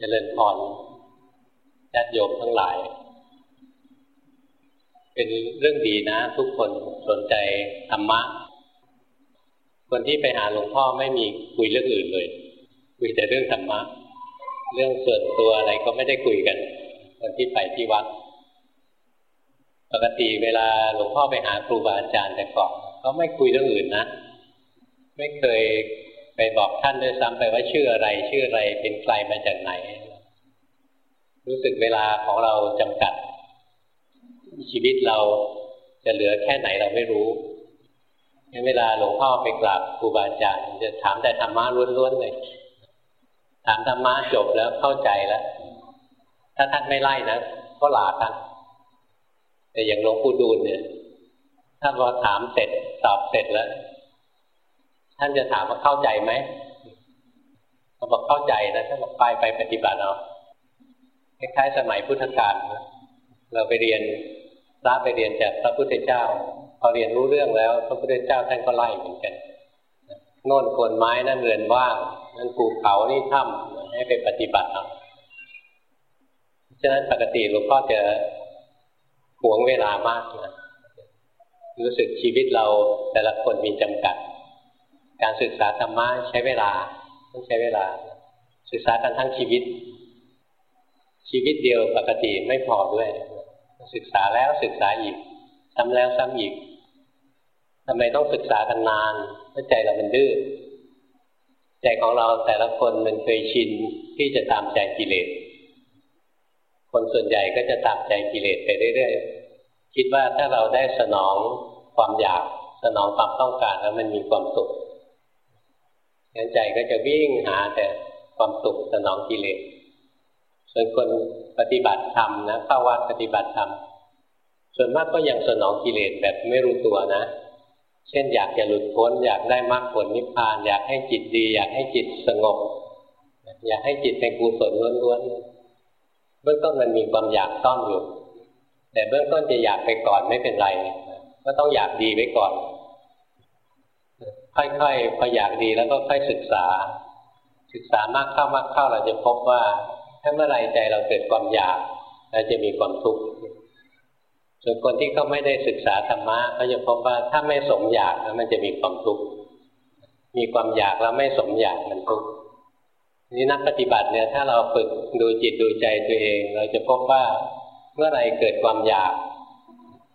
เจริญพรญาติโยมทั้งหลาย เป็นเรื่องดีนะ ทุกคนสนใจธรรมะ คนที่ไปหาหลวงพ่อไม่มีคุยเรื่องอื่นเลย คุยแต่เรื่องธรรมะ เรื่องส่วนตัวอะไรก็ไม่ได้คุยกันคนที่ไปที่วัด ปกติเวลาหลวงพ่อไปหาครูบาอาจารย์แต่ก่อนก็ไม่คุยเรื่องอื่นนะ ไม่เคย ไปบอกท่านด้วยซ้ำไปว่าชื่ออะไร ชื่ออะไรเป็นใครมาจากไหน รู้สึกเวลาของเราจำกัด ชีวิตเราจะเหลือแค่ไหนเราไม่รู้เวลาหลวงพ่อไปกราบครูบาอาจารย์จะถามแต่ธรรมะล้วนๆเลยถามธรรมะจบแล้วเข้าใจแล้ว ถ้าท่านไม่ไล่นะก็หลากันแต่อย่างหลวงปู่ดูลเนี่ยถ้าพอถามเสร็จตอบเสร็จแล้ว ท่านจะถามว่าเข้าใจไหมเขาบอกเข้าใจนะท่านบอกไปไปปฏิบัติเอาคล้ายๆสมัยพุทธกาลเราไปเรียนพระไปเรียนจากพระพุทธเจ้า พอเรียนรู้เรื่องแล้ว พระพุทธเจ้าท่านก็ไล่เหมือนกันโน่นคนไม้นั่นเรือนว่างนั่นภูเขานี่ถ้ำให้ไปปฏิบัติเอาฉะนั้นปกติหลวงพ่อจะหวงเวลามากนะรู้สึกชีวิตเราแต่ละคนมีจำกัด การศึกษาธรรมะใช้เวลาต้องใช้เวลา ศึกษากันทั้งชีวิต ชีวิตเดียวปกติไม่พอด้วย ศึกษาแล้วศึกษาอีกซ้ำแล้วซ้ำอีกทำไมต้องศึกษากันนานเพราะใจเรามันดื้อใจของเราแต่ละคนมันเคยชินที่จะตามใจกิเลส คนส่วนใหญ่ก็จะตามใจกิเลสไปเรื่อยๆ คิดว่าถ้าเราได้สนองความอยากสนองความต้องการแล้วมันมีความสุข งั้นใจก็จะวิ่งหาแต่ความสุขสนองกิเลสส่วนคนปฏิบัติธรรมนะเข้าวัดปฏิบัติธรรมส่วนมากก็ยังสนองกิเลสแบบไม่รู้ตัวนะ เช่นอยากจะหลุดพ้น อยากได้มรรคผลนิพพาน อยากให้จิตดี อยากให้จิตสงบ อยากให้จิตเป็นกุศลล้วนๆเบื้องต้นมันมีความอยากต้อนอยู่ แต่เบื้องต้นจะอยากไปก่อนไม่เป็นไร ก็ต้องอยากดีไว้ก่อน ค่อยๆพออยากดีแล้วก็ค่อยศึกษา ศึกษามากเข้ามากเข้าเราจะพบว่า ถ้าเมื่อไรใจเราเกิดความอยากเราจะมีความทุกข์ส่วนคนที่เขาไม่ได้ศึกษาธรรมะเขาจะพบว่าถ้าไม่สมอยากแล้วมันจะมีความทุกข์มีความอยากแล้วไม่สมอยากมันทุกข์นี่นักปฏิบัติเนี่ย ถ้าเราฝึกดูจิตดูใจตัวเอง เราจะพบว่าเมื่อไรเกิดความอยาก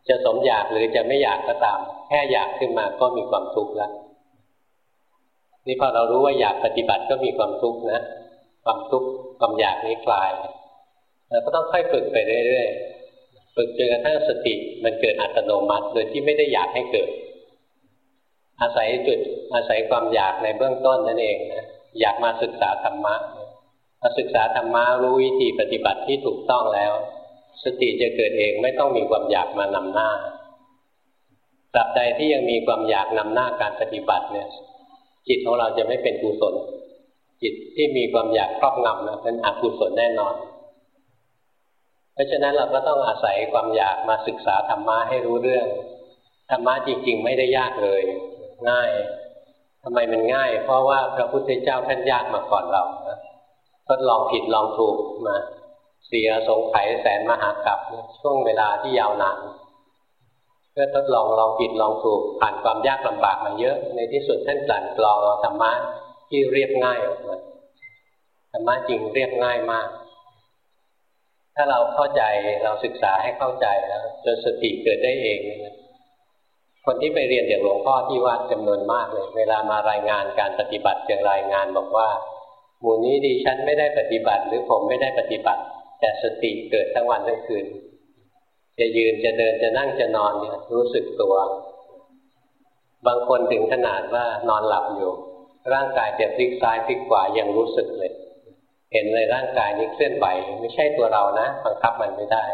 จะสมอยากหรือจะไม่อยากก็ตาม แค่อยากขึ้นมาก็มีความทุกข์แล้ว นี่พอเรารู้ว่าอยากปฏิบัติก็มีความทุกข์นะ ความทุกข์ความอยากนี้คลายเราก็ต้องค่อยฝึกไปเรื่อยๆฝึกจนกระทั่งสติมันเกิดอัตโนมัติโดยที่ไม่ได้อยากให้เกิด อาศัยจุดอาศัยความอยากในเบื้องต้นนั่นเองนะอยากมาศึกษาธรรมะมาศึกษาธรรมะรู้วิธีปฏิบัติที่ถูกต้องแล้ว สติจะเกิดเองไม่ต้องมีความอยากมานำหน้าตราบใดที่ยังมีความอยากนำหน้าการปฏิบัติเนี่ย จิตของเราจะไม่เป็นกุศล จิตที่มีความอยากครอบงำนะเป็นอกุศลแน่นอน เพราะฉะนั้นเราก็ต้องอาศัยความอยากมาศึกษาธรรมะให้รู้เรื่องธรรมะจริง ๆ ไม่ได้ยากเลย ง่ายทำไมมันง่าย เพราะว่าพระพุทธเจ้าท่านยากมาก่อนเราทดลองผิดลองถูกมาเสียสงไขแสนมหากรัปช่วงเวลาที่ยาวนาน เพื่อทดลองลองผิดลองถูกผ่านความยากลำบากมาเยอะ ในที่สุดท่านกลั่นกรองธรรมะที่เรียบง่ายออกมาธรรมะจริงเรียบง่ายมาก ถ้าเราเข้าใจเราศึกษาให้เข้าใจแล้วจนสติเกิดได้เองคนที่ไปเรียนอย่างหลวงพ่อที่วัดจำนวนมากเลย เวลามารายงานการปฏิบัติจะรายงานบอกว่า หมู่นี้ดิฉันไม่ได้ปฏิบัติ หรือผมไม่ได้ปฏิบัติ แต่สติเกิดทั้งวันทั้งคืน จะยืนจะเดินจะนั่งจะนอนเนี่ยรู้สึกตัว บางคนถึงขนาดว่านอนหลับอยู่ ร่างกายจะพลิกซ้ายพลิกขวายังรู้สึกเลย เห็นเลยร่างกายนี้เคลื่อนไหวไม่ใช่ตัวเรานะบังคับมันไม่ได้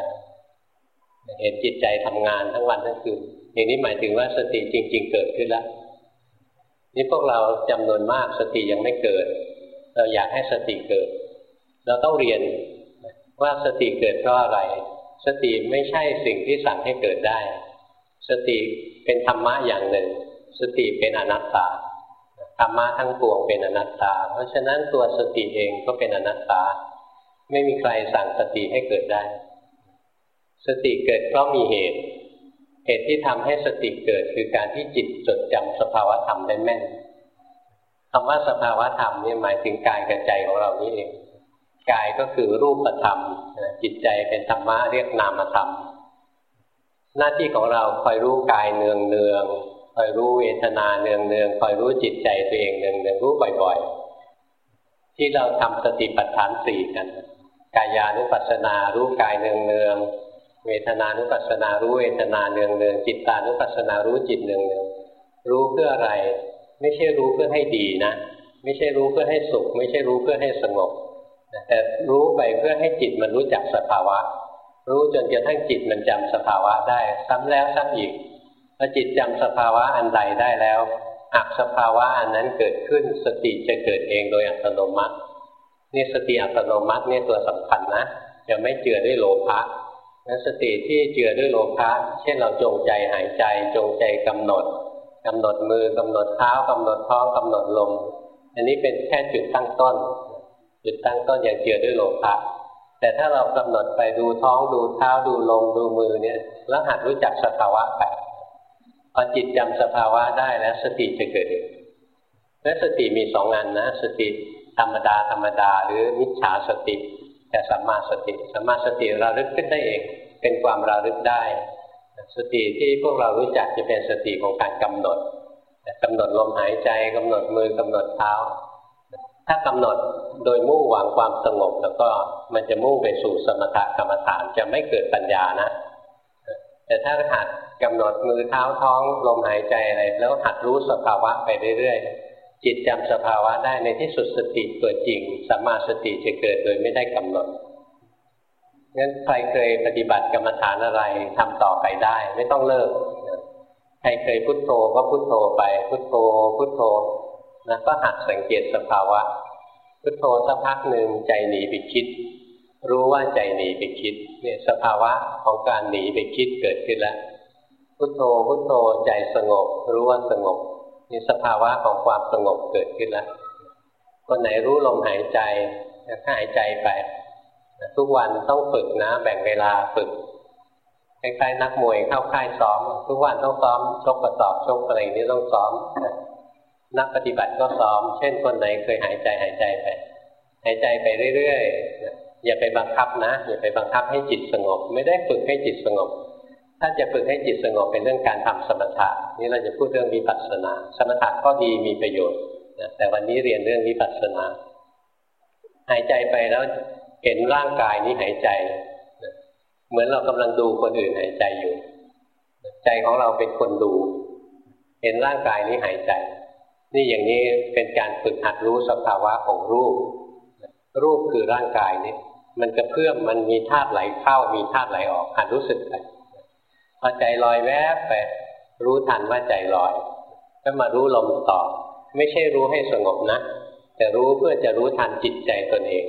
เห็นจิตใจทำงานทั้งวันทั้งคืนอย่างนี้หมายถึงว่าสติจริง ๆ เกิดขึ้นแล้วนี่พวกเราจำนวนมากสติยังไม่เกิด เราอยากให้สติเกิด เราต้องเรียนว่าสติเกิดเพราะอะไร สติไม่ใช่สิ่งที่สั่งให้เกิดได้ สติเป็นธรรมะอย่างหนึ่ง สติเป็นอนัตตาธรรมะทั้งปวงเป็นอนัตตา เพราะฉะนั้นตัวสติเองก็เป็นอนัตตา ไม่มีใครสั่งสติให้เกิดได้ สติเกิดเพราะมีเหตุ เหตุที่ทำให้สติเกิดคือการที่จิตจดจำสภาวธรรมได้แม่นคำว่าสภาวธรรมนี่หมายถึงกายกับใจของเรานี่เอง กายก็คือรูปธรรมจิตใจเป็นธรรมะเรียกนามธรรม หน้าที่ของเราคอยรู้กายเนืองเนืองคอยรู้เวทนาเนืองเนืองคอยรู้จิตใจตัวเองเนืองเนืองรู้บ่อย ๆ ที่เราทำสติปัฏฐานสี่กัน กายานุปัสสนารู้กายเนืองเนืองเวทนานุปัสสนารู้เวทนาเนืองเนืองจิตตานุปัสสนารู้จิตเนืองเนืองรู้เพื่ออะไร ไม่ใช่รู้เพื่อให้ดีนะ ไม่ใช่รู้เพื่อให้สุข ไม่ใช่รู้เพื่อให้สงบ แต่รู้ไปเพื่อให้จิตมันรู้จักสภาวะ รู้จนกระทั่งจิตมันจำสภาวะได้ ซ้ำแล้วซ้ำอีกพอจิตจำสภาวะอันใดได้แล้วหากสภาวะอันนั้นเกิดขึ้นสติจะเกิดเองโดยอัตโนมัตินี่สติอัตโนมัตินี่ตัวสำคัญนะจะไม่เจือด้วยโลภะนั้นสติที่เจือด้วยโลภะเช่นเราจงใจหายใจจงใจกำหนดกำหนดมือกำหนดเท้ากำหนดท้องกำหนดลม อันนี้เป็นแค่จุดตั้งต้น จุดตั้งต้นอย่างเจือด้วยโลภะแต่ถ้าเรากำหนดไปดูท้องดูเท้าดูลมดูมือเนี่ยแล้วหัดรู้จักสภาวะไปพอจิตจำสภาวะได้แล้วสติจะเกิดและสติมีสองอันนะ สติธรรมดาธรรมดา หรือมิจฉาสติแต่สัมมาสติสัมมาสติระลึกขึ้นได้เองเป็นความระลึกได้ สติที่พวกเรารู้จักจะเป็นสติของการกำหนดกำหนดลมหายใจกำหนดมือกำหนดเท้า ถ้ากำหนดโดยมุ่งหวังความสงบ แล้วก็มันจะมุ่งไปสู่สมถะกรรมฐานจะไม่เกิดปัญญานะ แต่ถ้าหัดกำหนดมือเท้าท้องลมหายใจอะไรแล้วหัดรู้สภาวะไปเรื่อยๆ จิตจำสภาวะได้ในที่สุดสติตัวจริงสัมมาสติจะเกิดโดยไม่ได้กำหนดงั้นใครเคยปฏิบัติกรรมฐานอะไรทำต่อไปได้ ไม่ต้องเลิกใครเคยพุโทโธก็พุโทโธไป พุโทโธพุโทโธ นะก็หัดสังเกตสภาวะพุทโธสักพักหนึ่งใจหนีไปคิด รู้ว่าใจหนีไปคิดเนี่ยสภาวะของการหนีไปคิดเกิดขึ้นแล้วพุทโธพุทโธใจสงบ รู้ว่าสงบนี่สภาวะของความสงบเกิดขึ้นแล้วคนไหนรู้ลมหายใจก็หายใจไปทุกวันต้องฝึกนะแบ่งเวลาฝึกคล้ายๆนักมวยเข้าค่ายซ้อม ทุกวันต้องซ้อมชกกระสอบชกอะไรนี้ต้องซ้อม นักปฏิบัติก็ซ้อม เช่นคนไหนเคยหายใจหายใจไป หายใจไปเรื่อยๆ อย่าไปบังคับนะอย่าไปบังคับให้จิตสงบ ไม่ได้ฝึกให้จิตสงบ ถ้าจะฝึกให้จิตสงบเป็นเรื่องการทำสมถะนี่เราจะพูดเรื่องวิปัสสนา สมถะก็ดีมีประโยชน์แต่วันนี้เรียนเรื่องวิปัสสนา หายใจไปแล้วเห็นร่างกายนี้หายใจ เหมือนเรากำลังดูคนอื่นหายใจอยู่ ใจของเราเป็นคนดู เห็นร่างกายนี้หายใจ นี่อย่างนี้เป็นการฝึกหัดรู้สภาวะของรูป รูปคือร่างกายนี้มันกระเพื่อมมันมีธาตุไหลเข้ามีธาตุไหลออกหัดรู้สึกไปพอใจลอยแวบไปรู้ทันว่าใจลอยก็มารู้ลมต่อ ไม่ใช่รู้ให้สงบนะ แต่รู้เพื่อจะรู้ทันจิตใจตนเอง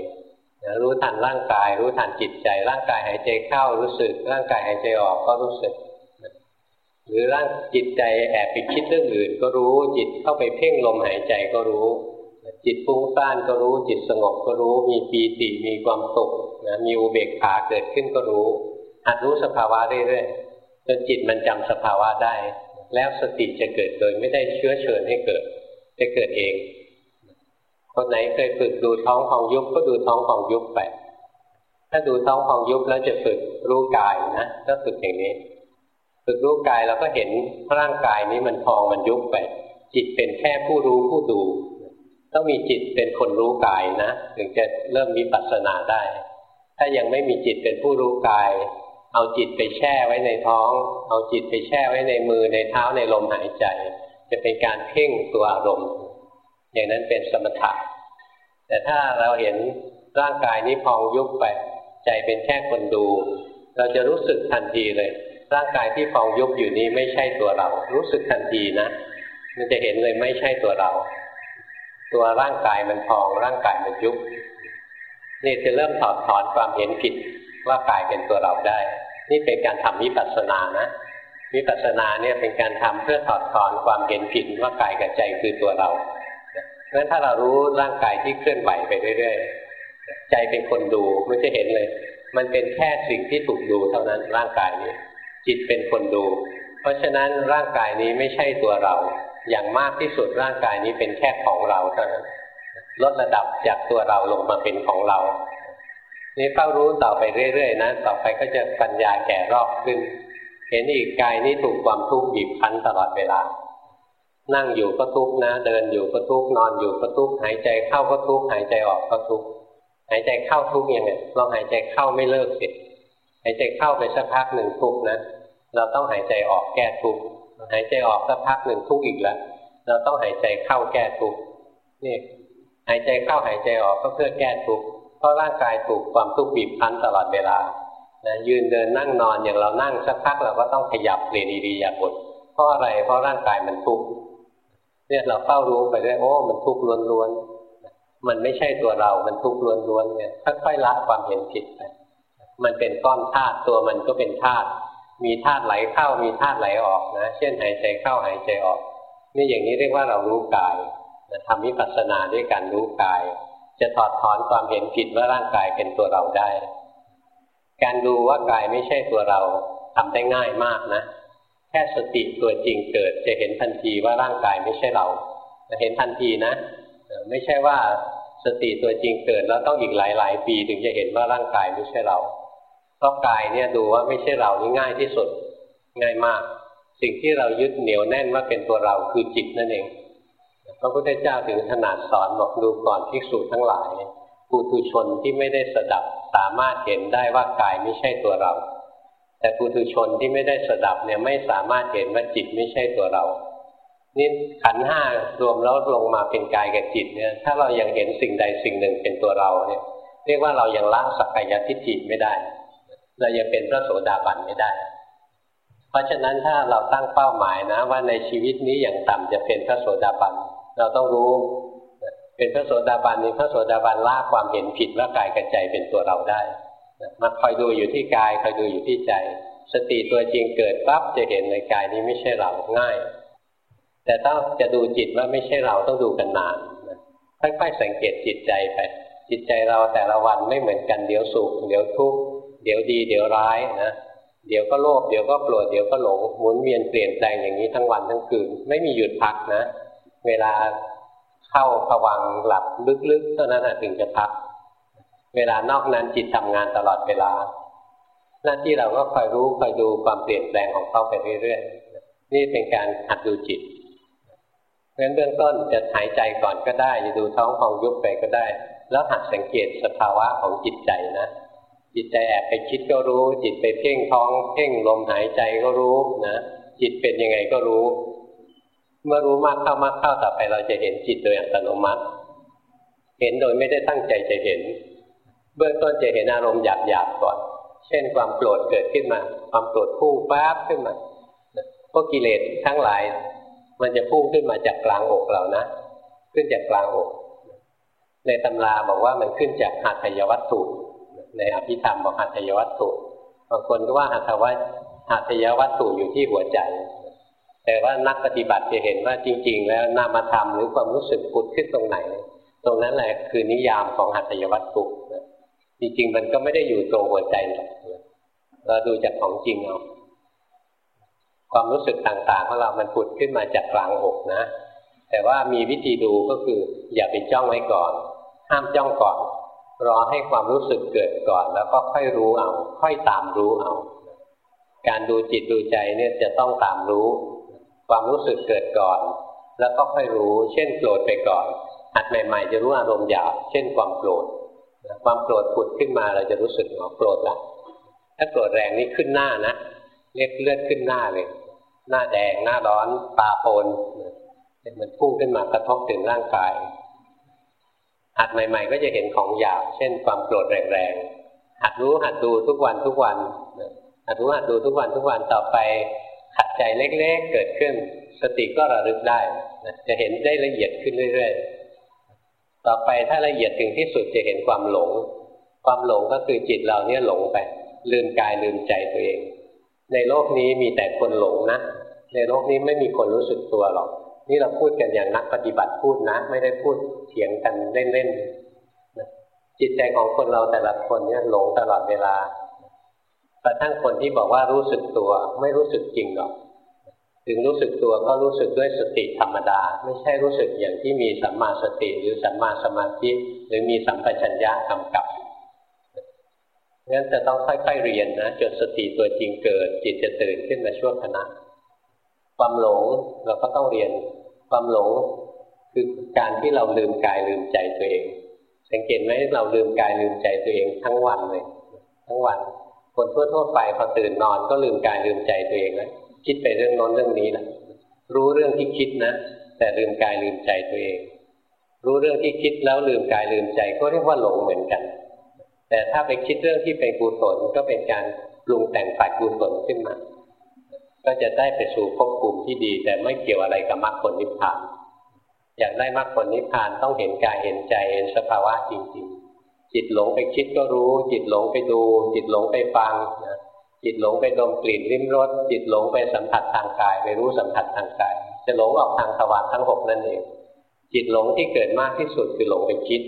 รู้ทันร่างกาย รู้ทันจิตใจ ร่างกายหายใจเข้ารู้สึก ร่างกายหายใจออกก็รู้สึก หรือร่างจิตใจแอบไปคิดเรื่องอื่น ก็รู้จิตเข้าไปเพ่งลมหายใจก็รู้ จิตฟุ้งซ่านก็รู้ จิตสงบก็รู้ มีปีติมีความสุขนะมีอุเบกขาเกิดขึ้นก็รู้หัดรู้สภาวะเรื่อยๆจนจิตมันจำสภาวะได้ แล้วสติจะเกิดโดยไม่ได้เชื้อเชิญให้เกิด จะเกิดเองคนไหนเคยฝึกดูท้องของยุบก็ดูท้องของยุบไปถ้าดูท้องของยุบแล้วจะฝึกรู้กายนะก็ฝึกอย่างนี้ ฝึกรู้กายเราก็เห็นร่างกายนี้มันพองมันยุบไป จิตเป็นแค่ผู้รู้ผู้ดู ต้องมีจิตเป็นคนรู้กายนะ ถึงจะเริ่มมีปัสนาได้ ถ้ายังไม่มีจิตเป็นผู้รู้กาย เอาจิตไปแช่ไว้ในท้อง เอาจิตไปแช่ไว้ในมือในเท้าในลมหายใจ จะเป็นการเพ่งตัวอารมณ์ อย่างนั้นเป็นสมถะแต่ถ้าเราเห็นร่างกายนี้พองยุบไป ใจเป็นแค่คนดู เราจะรู้สึกทันทีเลย ร่างกายที่พองยุบอยู่นี้ไม่ใช่ตัวเรา รู้สึกทันทีนะ มันจะเห็นเลยไม่ใช่ตัวเรา ตัวร่างกายมันพอง ร่างกายมันยุบนี่จะเริ่มถอดถอนความเห็นผิดว่ากายเป็นตัวเราได้ นี่เป็นการทำวิปัสสนานะวิปัสสนาเนี่ยเป็นการทำเพื่อถอดถอนความเห็นผิดว่ากายกับใจคือตัวเราเพราะฉะนั้นถ้าเรารู้ร่างกายที่เคลื่อนไหวไปเรื่อยๆ ใจเป็นคนดูไม่จะเห็นเลย มันเป็นแค่สิ่งที่ถูกดูเท่านั้นร่างกายนี้ จิตเป็นคนดู เพราะฉะนั้นร่างกายนี้ไม่ใช่ตัวเรา อย่างมากที่สุดร่างกายนี้เป็นแค่ของเราเท่านั้นลดระดับจากตัวเราลงมาเป็นของเรา นี่เฝ้ารู้ต่อไปเรื่อยๆนะต่อไปก็จะปัญญาแก่รอบขึ้น เห็นอีกกายนี้ถูกความทุกข์บีบคั้นตลอดเวลา นั่งอยู่ก็ทุกข์นะ เดินอยู่ก็ทุกข์นอนอยู่ก็ทุกข์หายใจเข้าก็ทุกข์หายใจออกก็ทุกข์หายใจเข้าทุกข์ยังไงลองหายใจเข้าไม่เลิกสิ หายใจเข้าไปสักพักหนึ่งทุกนะเราต้องหายใจออกแก้ทุกหายใจออกสักพักหนึ่งทุกอีกแล้วเราต้องหายใจเข้าแก้ทุกนี่หายใจเข้าหายใจออกก็เพื่อแก้ทุกข์เพราะร่างกายถูกความทุกข์บีบคั้นตลอดเวลานะยืนเดินนั่งนอนอย่างเรานั่งสักพักเราก็ต้องขยับเปลี่ยนอิริยาบถเพราะอะไรเพราะร่างกายมันทุกข์เนี่ยเราเฝ้ารู้ไปด้วยโอ้มันทุกข์ล้วนๆมันไม่ใช่ตัวเรา มันทุกข์ล้วนๆเนี่ยค่อยๆละความเห็นผิดไป มันเป็นก้อนธาตุตัวมันก็เป็นธาตุมีธาตุไหลเข้ามีธาตุไหลออกนะ เช่นหายใจเข้าหายใจออกนี่อย่างนี้เรียกว่าเรารู้กายทำวิปัสสนาด้วยการรู้กาย จะถอดถอนความเห็นผิดว่าร่างกายเป็นตัวเราได้ การดูว่ากายไม่ใช่ตัวเราทำได้ง่ายมากนะแค่สติตัวจริงเกิด จะเห็นทันทีว่าร่างกายไม่ใช่เราเห็นทันทีนะ ไม่ใช่ว่าสติตัวจริงเกิดแล้วต้องอีกหลาย ๆ ปีถึงจะเห็นว่าร่างกายไม่ใช่เรา เพราะกายเนี่ยดูว่าไม่ใช่เรานี่ง่ายที่สุดง่ายมาก สิ่งที่เรายึดเหนียวแน่นว่าเป็นตัวเราคือจิตนั่นเองพระพุทธเจ้าถึงขนาดสอนบอกดูก่อนภิกษุทั้งหลายปุถุชนที่ไม่ได้สดับสามารถเห็นได้ว่ากายไม่ใช่ตัวเรา แต่ปุถุชนที่ไม่ได้สดับเนี่ยไม่สามารถเห็นว่าจิตไม่ใช่ตัวเรานี่ขันห้ารวมแล้วลงมาเป็นกายกับจิตเนี่ย ถ้าเรายังเห็นสิ่งใดสิ่งหนึ่งเป็นตัวเราเนี่ย เรียกว่าเรายังละสักกายทิฏฐิไม่ได้ เรายังเป็นพระโสดาบันไม่ได้ เพราะฉะนั้นถ้าเราตั้งเป้าหมายนะ ว่าในชีวิตนี้อย่างต่ำจะเป็นพระโสดาบันเราต้องรู้เป็นพระโสดาบันนี้พระโสดาบันละความเห็นผิดว่ากายกับใจเป็นตัวเราได้มาคอยดูอยู่ที่กายคอยดูอยู่ที่ใจ สติตัวจริงเกิดปั๊บจะเห็นในกายนี้ไม่ใช่เราง่าย แต่ต้องจะดูจิตว่าไม่ใช่เราต้องดูกันนานค่อยๆสังเกตจิตใจไปจิตใจเราแต่ละวันไม่เหมือนกันเดี๋ยวสุขเดี๋ยวทุกข์ เดี๋ยวดี เดี๋ยวร้ายนะเดี๋ยวก็โลภเดี๋ยวก็โกรธเดี๋ยวก็หลงหมุนเวียนเปลี่ยนแปลงอย่างนี้ทั้งวันทั้งคืน ไม่มีหยุดพักนะ เวลาเข้าผวังหลับลึกๆเท่านั้นถึงจะพัก เวลานอกนั้นจิตทำงานตลอดเวลา หน้าที่เราก็คอยรู้คอยดูความเปลี่ยนแปลงของเขาไปเรื่อยๆนี่เป็นการหัดดูจิตเพราะฉะนั้นเบื้องต้นจะหายใจก่อนก็ได้จะดูท้องของยุบไปก็ได้ แล้วหัดสังเกตสภาวะของจิตใจนะ จิตใจแอบไปคิดก็รู้ จิตไปเพ่งท้อง เพ่งลมหายใจก็รู้นะจิตเป็นยังไงก็รู้ เมื่อรู้มากเข้ามากเข้าต่อไปเราจะเห็นจิตโดยอัตโนมัติ เห็นโดยไม่ได้ตั้งใจจะเห็น เบื้องต้นจะเห็นอารมณ์หยาบๆก่อน เช่นความโกรธเกิดขึ้นมา ความโกรธพุ่งฟ้าขึ้นมาพวกกิเลสทั้งหลาย มันจะพุ่งขึ้นมาจากกลางอกเรานะขึ้นจากกลางอก ในตำราบอกว่ามันขึ้นจากหัตถยวัตถุ ในอภิธรรมบอกหัตถยวัตถุบางคนก็ว่าหัตถวัตหัตถยวัตถุอยู่ที่หัวใจ แต่ว่านักปฏิบัติจะเห็นว่าจริง ๆ แล้วนามธรรมหรือความรู้สึกปุดขึ้นตรงไหน ตรงนั้นแหละคือนิยามของหัตถยวัตถุจริงๆ มันก็ไม่ได้อยู่ตรงหัวใจหรอกเราดูจากของจริงเอาความรู้สึกต่างๆของเรามันปุดขึ้นมาจากกลางอกนะ แต่ว่ามีวิธีดูก็คือ อย่าไปจ้องไว้ก่อน ห้ามจ้องก่อน รอให้ความรู้สึกเกิดก่อน แล้วก็ค่อยรู้เอา ค่อยตามรู้เอา การดูจิตดูใจเนี่ยจะต้องตามรู้ ความรู้สึกเกิดก่อน แล้วก็ค่อยรู้ เช่นโกรธไปก่อนหัดใหม่ ๆ จะรู้อารมณ์หยาบเช่นความโกรธความโกรธผุดขึ้นมาเราจะรู้สึกว่าโกรธละถ้าโกรธแรงนี่ขึ้นหน้านะเรียกเลือดขึ้นหน้าเลย หน้าแดงหน้าร้อนตาโปนมันพุ่งขึ้นมากระทบถึงร่างกาย หัดใหม่ ๆ ก็จะเห็นของหยาบเช่น ความโกรธแรงๆหัดรู้หัดดูทุกวันทุกวันหัดรู้หัดดูทุกวันทุกวันต่อไปขัดใจเล็กๆเกิดขึ้น สติก็ระลึกได้จะเห็นได้ละเอียดขึ้นเรื่อยๆต่อไปถ้าละเอียดถึงที่สุดจะเห็นความหลง ความหลงก็คือจิตเราเนี่ยหลงไป ลืมกายลืมใจตัวเอง ในโลกนี้มีแต่คนหลงนะในโลกนี้ไม่มีคนรู้สึกตัวหรอก นี่เราพูดกันอย่างนักปฏิบัติพูดนะ ไม่ได้พูดเถียงกันเล่นๆจิตใจของคนเราแต่ละคนเนี่ยหลงตลอดเวลากระทั่งคนที่บอกว่ารู้สึกตัวไม่รู้สึกจริงหรอกถึงรู้สึกตัวก็รู้สึกด้วยสติธรรมดา ไม่ใช่รู้สึกอย่างที่มีสัมมาสติหรือสัมมาสมาธิหรือมีสัมปชัญญะกำกับงั้นจะต้องค่อยๆเรียนนะจนสติตัวจริงเกิด จิตจะตื่นขึ้นมาช่วงขณะ ความหลงเราก็ต้องเรียนความหลงคือการที่เราลืมกายลืมใจตัวเอง สังเกตไหมเราลืมกายลืมใจตัวเองทั้งวันเลย ทั้งวัน คนทั่วๆไปพอตื่นนอนก็ลืมกายลืมใจตัวเองแล้วคิดไปเรื่องน้นเรื่องนี้แหละรู้เรื่องที่คิดนะ แต่ลืมกายลืมใจตัวเอง รู้เรื่องที่คิดแล้วลืมกายลืมใจก็เรียกว่าหลงเหมือนกัน แต่ถ้าไปคิดเรื่องที่เป็นกุศลก็เป็นการปรุงแต่งฝ่ายกุศลขึ้นมา ก็จะได้ไปสู่ภพภูมิที่ดี แต่ไม่เกี่ยวอะไรกับมรรคผลนิพพาน อยากได้มรรคผลนิพพานต้องเห็นกายเห็นใจเห็นสภาวะจริง ๆ จิตหลงไปคิดก็รู้ จิตหลงไปดู จิตหลงไปฟังนะจิตหลงไปดมกลิ่นริมรสจิตหลงไปสัมผัสทางกาย ไปรู้สัมผัสทางกาย จะหลงออกทางทวารทั้งหกนั่นเองจิตหลงที่เกิดมากที่สุดคือหลงไปคิด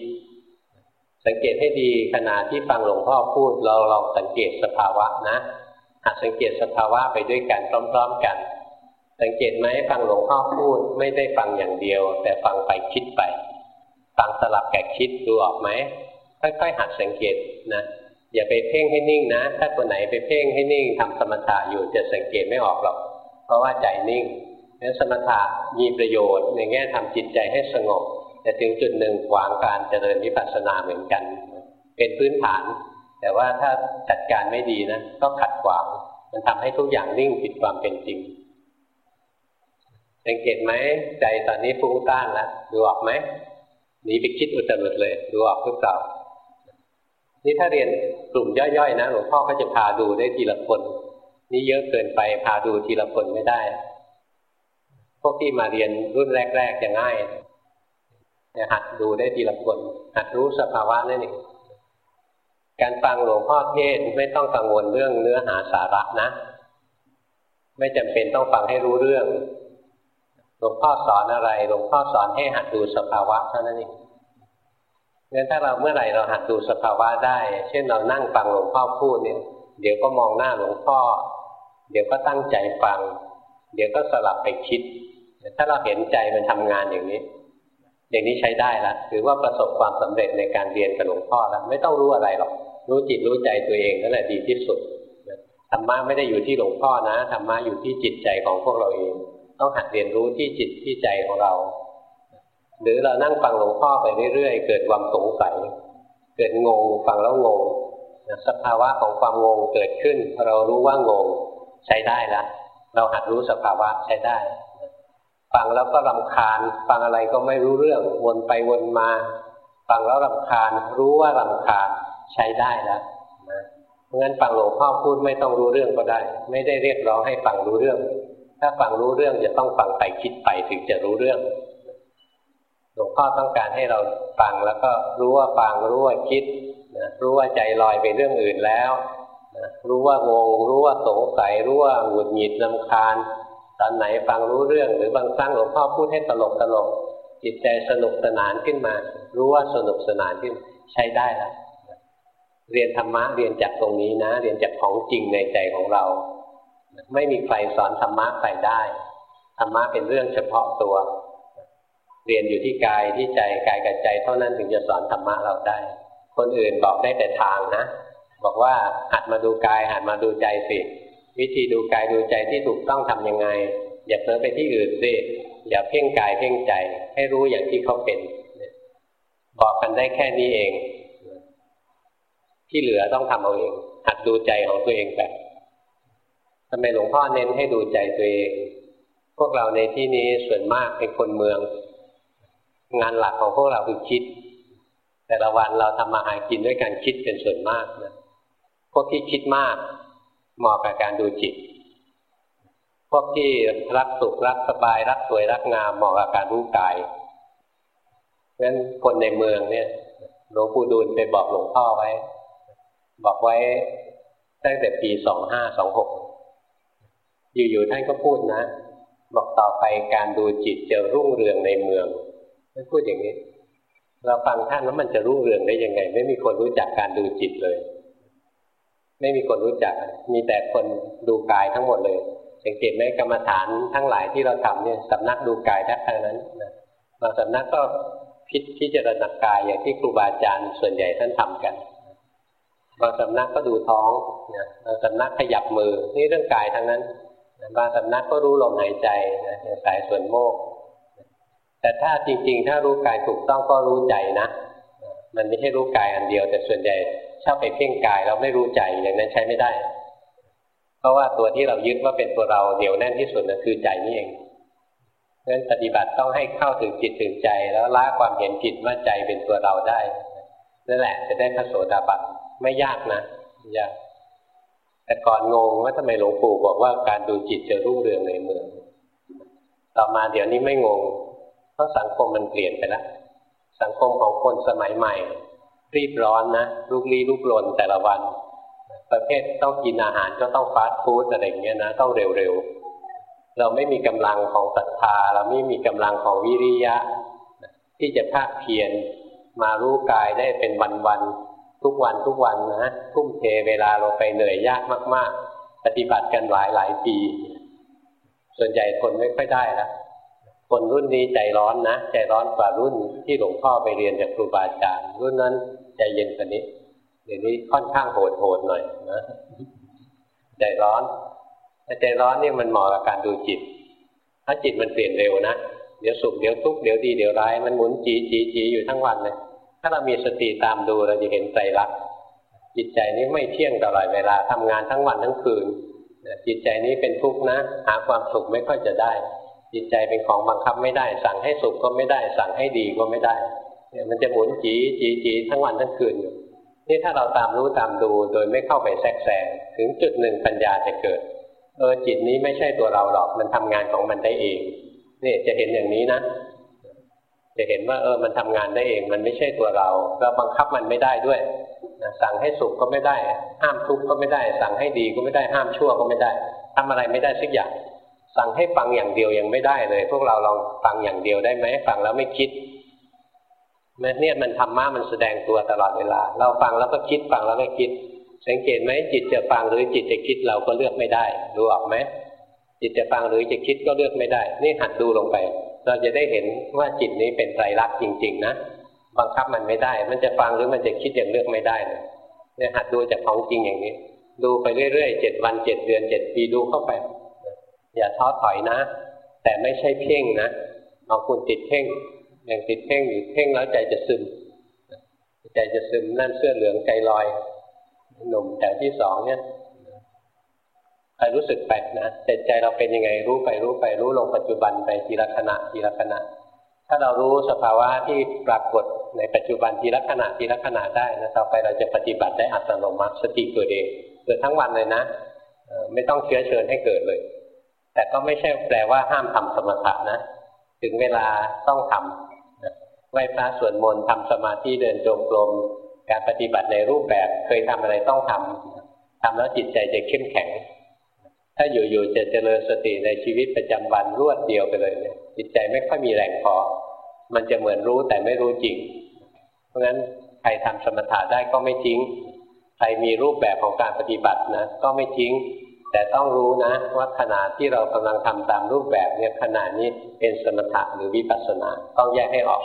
สังเกตให้ดีขณะที่ฟังหลวงพ่อพูดเราลองสังเกตสภาวะนะ หัดสังเกตสภาวะไปด้วยกันพร้อม ๆกัน สังเกตไหมฟังหลวงพ่อพูดไม่ได้ฟังอย่างเดียว แต่ฟังไปคิดไป ฟังสลับแกคิดดูออกไหมค่อยๆหัดสังเกตนะอย่าไปเพ่งให้นิ่งนะ ถ้าคนไหนไปเพ่งให้นิ่งทำสมถะอยู่จะสังเกตไม่ออกหรอก เพราะว่าใจนิ่งนั้นสมถะมีประโยชน์ ในแง่ทำจิตใจให้สงบ แต่ถึงจุดหนึ่งขวางการเจริญวิปัสสนาเหมือนกัน เป็นพื้นฐาน แต่ว่าถ้าจัดการไม่ดีนะก็ขัดขวางมันทำให้ทุกอย่างนิ่งผิดความเป็นจริงสังเกตไหมใจตอนนี้ฟุ้งต้านแล้วดูออกไหมหนีไปคิดอุตรุดเลยดูออกหรือเปล่านี่ถ้าเรียนกลุ่มย่อยๆนะหลวงพ่อก็จะพาดูได้ทีละคน นี่เยอะเกินไปพาดูทีละคนไม่ได้ พวกที่มาเรียนรุ่นแรกๆจะง่ายจะหัดดูได้ทีละคน หัดรู้สภาวะนั่นเอง การฟังหลวงพ่อเทศไม่ต้องกังวลเรื่องเนื้อหาสาระนะ ไม่จำเป็นต้องฟังให้รู้เรื่อง หลวงพ่อสอนอะไร หลวงพ่อสอนให้หัดดูสภาวะเท่านั้นเองงั้นถ้าเราเมื่อไหร่เราหัดดูสภาวะได้ เช่นเรานั่งฟังหลวงพ่อพูดเนี่ย เดี๋ยวก็มองหน้าหลวงพ่อ เดี๋ยวก็ตั้งใจฟัง เดี๋ยวก็สลับไปคิด ถ้าเราเห็นใจมันทำงานอย่างนี้ อย่างนี้ใช้ได้ละถือว่าประสบความสำเร็จในการเรียนกับหลวงพ่อแล้วไม่ต้องรู้อะไรหรอก รู้จิตรู้ใจตัวเองนั่นแหละดีที่สุดธรรมะไม่ได้อยู่ที่หลวงพ่อนะธรรมะอยู่ที่จิตใจของพวกเราเอง ต้องหัดเรียนรู้ที่จิตที่ใจของเรา หรือเรานั่งฟังหลวงพ่อไปเรื่อยๆ เกิดความสงสัย เกิดงงฟังแล้วงงสภาวะของความงงเกิดขึ้น เรารู้ว่างงใช้ได้ละเราหัดรู้สภาวะใช้ได้ ฟังแล้วก็รำคาญ ฟังอะไรก็ไม่รู้เรื่องวนไปวนมา ฟังแล้วรำคาญ รู้ว่ารำคาญใช้ได้แล้วนะเพราะงั้นฟังหลวงพ่อพูดไม่ต้องรู้เรื่องก็ได้ ไม่ได้เรียกร้องให้ฟังรู้เรื่อง ถ้าฟังรู้เรื่องจะต้องฟังไปคิดไปถึงจะรู้เรื่องหลวงพ่อต้องการให้เราฟังแล้วก็รู้ว่าฟังรู้ว่าคิดนะรู้ว่าใจลอยไปเรื่องอื่นแล้วนะรู้ว่างง รู้ว่าสงสัย รู้ว่าหงุดหงิดลำคาญ ตอนไหนฟังรู้เรื่องหรือบางครั้งหลวงพ่อพูดให้ตลกตลกจิตใจสนุกสนานขึ้นมา รู้ว่าสนุกสนานขึ้นใช้ได้ละเรียนธรรมะเรียนจากตรงนี้นะ เรียนจากของจริงในใจของเรา ไม่มีใครสอนธรรมะใครได้ธรรมะเป็นเรื่องเฉพาะตัว เรียนอยู่ที่กายที่ใจกายกับใจ เท่านั้นถึงจะสอนธรรมะเราได้ คนอื่นบอกได้แต่ทางนะ บอกว่าหัดมาดูกายหัดมาดูใจสิ วิธีดูกายดูใจที่ถูกต้องทํำยังไง อย่าเผลอไปที่อื่นสิอย่าเพ่งกายเพ่งใจ ให้รู้อย่างที่เขาเป็น บอกกันได้แค่นี้เอง ที่เหลือต้องทำเอาเอง หัดดูใจของตัวเองแบบทำไมหลวงพ่อเน้นให้ดูใจตัวเอง พวกเราในที่นี้ส่วนมากเป็นคนเมือง งานหลักของพวกเราคือคิด แต่ละวันเราทำมาหากินด้วยการคิดเป็นส่วนมากนะพวกที่คิดมาก เหมาะกับการดูจิต พวกที่รักสุขรักสบาย รักสวยรักงามเหมาะกับการรู้กายเพราะฉะนั้นคนในเมืองเนี่ยหลวงปู่ดูลไปบอกหลวงพ่อไว้ บอกไว้ตั้งแต่ปีสองห้าสองหกอยู่ๆท่านก็พูดนะ บอกต่อไปการดูจิตจะรุ่งเรืองในเมืองท่านพูดอย่างนี้ เราฟังท่านแล้วมันจะรุ่งเรืองได้ยังไง ไม่มีคนรู้จักการดูจิตเลย ไม่มีคนรู้จัก มีแต่คนดูกายทั้งหมดเลย สังเกตไหมกรรมฐานทั้งหลายที่เราทำเนี่ยสำนักดูกายทั้งนั้นนะบางสำนักก็พิพิจารณากายอย่างที่ครูบาอาจารย์ส่วนใหญ่ท่านทำกันบางสำนักก็ดูท้องนะบางสำนักขยับมือ นี่เรื่องกายทั้งนั้นบางสำนักก็รู้ลมหายใจนะอย่างสายส่วนโมก แต่ถ้าจริง ๆ ถ้ารู้กายถูกต้องก็รู้ใจนะ มันไม่ใช่รู้กายอันเดียว แต่ส่วนใหญ่ ชอบไปเพ่งกายเราไม่รู้ใจอย่างนั้นใช้ไม่ได้ เพราะว่าตัวที่เรายึดว่าเป็นตัวเราเหนียวแน่นที่สุดนะคือใจนี่เองเพราะฉะนั้นปฏิบัติต้องให้เข้าถึงจิตถึงใจ แล้วละความเห็นผิดว่าใจเป็นตัวเราได้นั่นแหละ จะได้พระโสดาบันไม่ยากนะยากแต่ก่อนงงว่าทำไมหลวงปู่บอกว่าการดูจิตจะรุ่งเรืองในเมือง ต่อมาเดี๋ยวนี้ไม่งง เพราะสังคมมันเปลี่ยนไปแล้วสังคมของคนสมัยใหม่ รีบร้อนนะลุกลี้ลุกลนแต่ละวัน ประเภทต้องกินอาหารก็ต้องฟาสต์ฟู้ดอะไรเงี้ยนะต้องเร็วๆ เราไม่มีกำลังของศรัทธา เราไม่มีกำลังของวิริยะ ที่จะภาคเพียรมารู้กายได้เป็นวันๆทุกวันทุกวันนะทุ่มเทเวลาลงไปเหนื่อยยากมาก ๆ ปฏิบัติกันหลายหลายปี ส่วนใหญ่คนไม่ค่อยได้ละคนรุ่นนี้ใจร้อนนะ ใจร้อนกว่ารุ่นที่หลวงพ่อไปเรียนจากครูบาอาจารย์รุ่นนั้น ใจเย็นกว่านี้เดี๋ยวนี้ค่อนข้างโหดโหดหน่อยนะใจร้อนแต่ใจร้อนนี่มันเหมาะกับการดูจิต ถ้าจิตมันเปลี่ยนเร็วนะเดี๋ยวสุขเดี๋ยวทุกข์เดี๋ยวดีเดี๋ยวร้ายมันหมุนจีจีจีอยู่ทั้งวันเลยถ้าเรามีสติตามดูเราจะเห็นใจรักจิตใจนี้ไม่เที่ยงตลอดเวลาทำงานทั้งวันทั้งคืนจิตใจนี้เป็นทุกข์นะ หาความสุขไม่ค่อยจะได้ จิตใจเป็นของบังคับไม่ได้ สั่งให้สุขก็ไม่ได้ สั่งให้ดีก็ไม่ได้ เนี่ยมันจะหมุนจีจีจีทั้งวันทั้งคืนอยู่นี่ถ้าเราตามรู้ตามดูโดยไม่เข้าไปแทรกแซงถึงจุดหนึ่งปัญญาจะเกิด เออจิตนี้ไม่ใช่ตัวเราหรอกมันทำงานของมันได้เองนี่จะเห็นอย่างนี้นะ จะเห็นว่าเออมันทำงานได้เอง มันไม่ใช่ตัวเรา เราบังคับมันไม่ได้ด้วยสั่งให้สุขก็ไม่ได้ ห้ามทุกข์ก็ไม่ได้ สั่งให้ดีก็ไม่ได้ห้ามชั่วก็ไม่ได้ทำอะไรไม่ได้สักอย่าง สั่งให้ฟังอย่างเดียวยังไม่ได้เลย พวกเราลองฟังอย่างเดียวได้ไหมฟังแล้วไม่คิด เนี่ยมันธรรมะมันแสดงตัวตลอดเวลา เราฟังแล้วก็คิดฟังแล้วก็คิด สังเกตไหมจิตจะฟังหรือจิตจะคิดเราก็เลือกไม่ได้ดูออกไหมจิตจะฟังหรือจะคิดก็เลือกไม่ได้ นี่หัดดูลงไป เราจะได้เห็นว่าจิตนี้เป็นไตรลักษณ์จริง ๆ นะบังคับมันไม่ได้ มันจะฟังหรือมันจะคิดอย่างเลือกไม่ได้เลยเนี่ยหัดดูจากของจริงอย่างนี้ ดูไปเรื่อยๆเจ็ดวันเจ็ดเดือนเจ็ดปีดูเข้าไป อย่าท้อถอยนะ แต่ไม่ใช่เพ่งนะเอาคุณติดเพ่ง อย่างติดเพ่งอยู่เพ่งแล้วใจจะซึม ใจจะซึมนั่นเสื้อเหลืองใจลอยหนุ่มแถวที่สองเนี่ยใครรู้สึกแปลกนะใจใจเราเป็นยังไงรู้ไปรู้ไปรู้ลงปัจจุบันไปทีละขณะทีละขณะ ถ้าเรารู้สภาวะที่ปรากฏในปัจจุบันทีละขณะทีละขณะได้นะต่อไปเราจะปฏิบัติได้อัตโนมัติสติเกิดเองเกิดทั้งวันเลยนะไม่ต้องเชื้อเชิญให้เกิดเลย แต่ก็ไม่ใช่แปลว่าห้ามทำสมถะนะ ถึงเวลาต้องทำ ไหว้พระสวดมนต์ทำสมาธิเดินจงกรมการปฏิบัติในรูปแบบเคยทำอะไรต้องทำทำแล้วจิตใจจะเข้มแข็ง ถ้าอยู่ๆจะเจริญสติในชีวิตประจำวันรวดเดียวไปเลยเนี่ยจิตใจไม่ค่อยมีแรงพอ มันจะเหมือนรู้แต่ไม่รู้จริง เพราะฉะนั้นใครทำสมถะได้ก็ไม่ทิ้ง ใครมีรูปแบบของการปฏิบัตินะก็ไม่ทิ้ง แต่ต้องรู้นะว่าขณะที่เรากำลังทำตามรูปแบบเนี่ยขณะนี้เป็นสมถะหรือวิปัสสนาต้องแยกให้ออก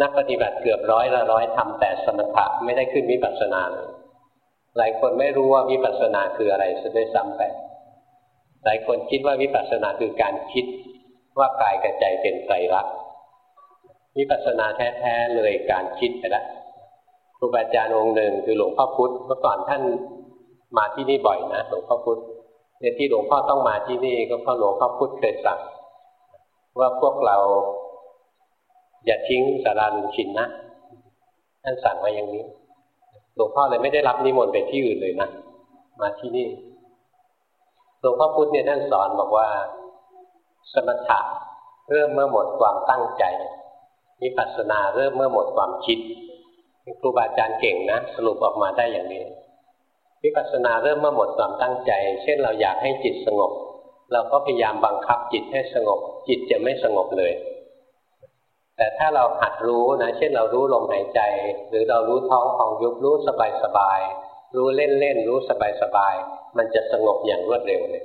นักปฏิบัติเกือบร้อยละร้อยทำแต่สมถะไม่ได้ขึ้นวิปัสสนาเลยหลายคนไม่รู้ว่าวิปัสสนาคืออะไรซะด้วยซ้ำไปหลายคนคิดว่าวิปัสสนาคือการคิดว่ากายกับใจเป็นไตรลักษณ์วิปัสสนาแท้ๆเลยการคิดไปแล้วครูบาอาจารย์องค์หนึ่งคือหลวงพ่อพุธเมื่อก่อนท่านมาที่นี่บ่อยนะหลวงพ่อพุธเนี่ยที่หลวงพ่อต้องมาที่นี่ก็เพราะหลวงพ่อพุธเคยสั่งว่าพวกเรา อย่าทิ้งสาราลุงชินนะท่านสั่งมาอย่างนี้หลวงพ่อเลยไม่ได้รับนิมนต์ไปที่อื่นเลยนะมาที่นี่หลวงพ่อพุธเนี่ยท่านสอนบอกว่า สมถะเริ่มเมื่อหมดความตั้งใจมิปัสสนาเริ่มเมื่อหมดความคิดครูบาอาจารย์เก่งนะสรุปออกมาได้อย่างนี้วิปัสสนาเริ่มเมื่อหมดความตั้งใจ เช่นเราอยากให้จิตสงบ เราก็พยายามบังคับจิตให้สงบ จิตจะไม่สงบเลย แต่ถ้าเราหัดรู้นะ เช่นเรารู้ลมหายใจ หรือเรารู้ท้องของยุบรู้สบายสบายรู้เล่นเล่นรู้สบายสบายมันจะสงบอย่างรวดเร็วเลย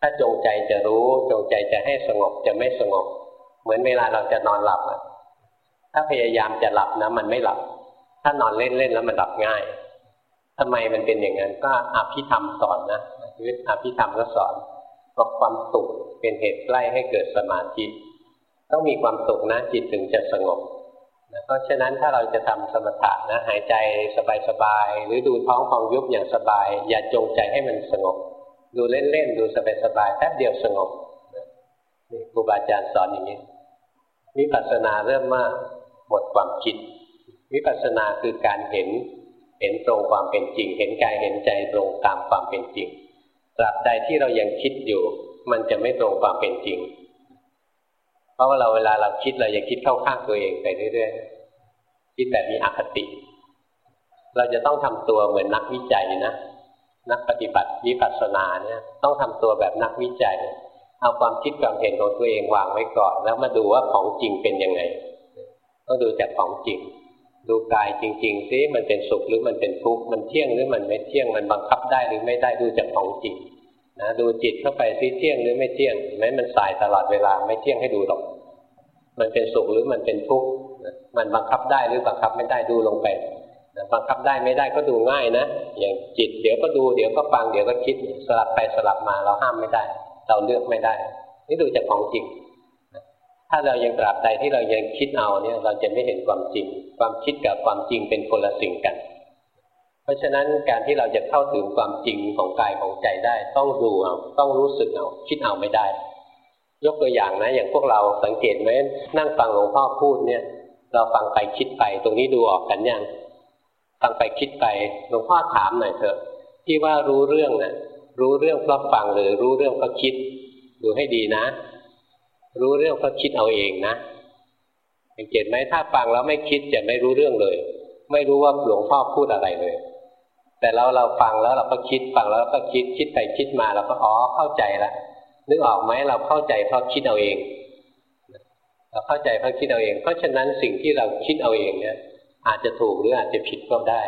ถ้าจงใจจะรู้จงใจจะให้สงบจะไม่สงบ เหมือนเวลาเราจะนอนหลับอะถ้าพยายามจะหลับนะ มันไม่หลับ ถ้านอนเล่นเล่นแล้วมันหลับง่ายทำไมมันเป็นอย่างนั้นก็อภิธรรมสอนนะวิทยอภิธรรมก็สอนบอกความสุขเป็นเหตุใกล้ให้เกิดสมาธิ ต้องมีความสุขนะจิตถึงจะสงบเพราะฉะนั้นถ้าเราจะทำสมถะนะหายใจสบายๆหรือดูท้องของยุบอย่างสบาย อย่าจงใจให้มันสงบ ดูเล่นๆดูสบายๆแป๊บเดียวสงบนี่ครูบาอาจารย์สอนอย่างนี้วิปัสสนาเริ่มมากหมดความคิดวิปัสสนาคือการเห็นเห็นตรงความเป็นจริง เห็นกายเห็นใจตรงตามความเป็นจริงตราบใดที่เรายังคิดอยู่ มันจะไม่ตรงความเป็นจริง เพราะว่าเราเวลาเราคิดเราจะคิดเข้าข้างตัวเองไปเรื่อยๆคิดแบบมีอคติ เราจะต้องทำตัวเหมือนนักวิจัยนะ นักปฏิบัติวิปัสสนาเนี่ยต้องทำตัวแบบนักวิจัย เอาความคิดความเห็นของตัวเองวางไว้ก่อน แล้วมาดูว่าของจริงเป็นยังไงต้องดูจากของจริง ดูกายจริงๆซิมันเป็นสุขหรือมันเป็นทุกข์มันเที่ยงหรือมันไม่เที่ยงมันบังคับได้หรือไม่ได้ดูจากของจริง นะดูจิตเข้าไปที่เที่ยงหรือไม่เที่ยงแม้มันสายตลอดเวลาไม่เที่ยงให้ดูหรอก มันเป็นสุขหรือมันเป็นทุกข์มันบังคับได้หรือบังคับไม่ได้ดูลงไปบังคับได้ไม่ได้ก็ดูง่ายนะ อย่างจิตเดี๋ยวก็ดูเดี๋ยวก็ฟังเดี๋ยวก็คิดสลับไปสลับมาเราห้ามไม่ได้ เราเลือกไม่ได้ นี่ดูจากของจริง ถ้าเรายังตราบใดที่เรายังคิดเอาเนี่ย เราจะไม่เห็นความจริง ความคิดกับความจริงเป็นคนละสิ่งกัน เพราะฉะนั้นการที่เราจะเข้าถึงความจริงของกายของใจได้ ต้องดูเอาต้องรู้สึกเอาคิดเอาไม่ได้ ยกตัวอย่างนะ อย่างพวกเราสังเกตไหมนั่งฟังหลวงพ่อพูดเนี่ย เราฟังไปคิดไป ตรงนี้ดูออกกันยังฟังไปคิดไปหลวงพ่อถามหน่อยเถอะที่ว่ารู้เรื่องนะ่ะ รู้เรื่องเพราะฟังหรือรู้เรื่องเพราะคิด ดูให้ดีนะ รู้เรื่องเพราะคิดเอาเองนะสังเกตไหมถ้าฟังแล้วไม่คิดจะไม่รู้เรื่องเลย ไม่รู้ว่าหลวงพ่อพูดอะไรเลย แต่เราเราฟังแล้วเราก็คิดฟังแล้วก็คิดคิดไปคิดมาเราก็อ๋อเข้าใจละนึกออกไหมเราเข้าใจเพราะคิดเอาเอง เราเข้าใจเพราะคิดเอาเอง เพราะฉะนั้นสิ่งที่เราคิดเอาเองเนี่ย อาจจะถูกหรืออาจจะผิดก็ได้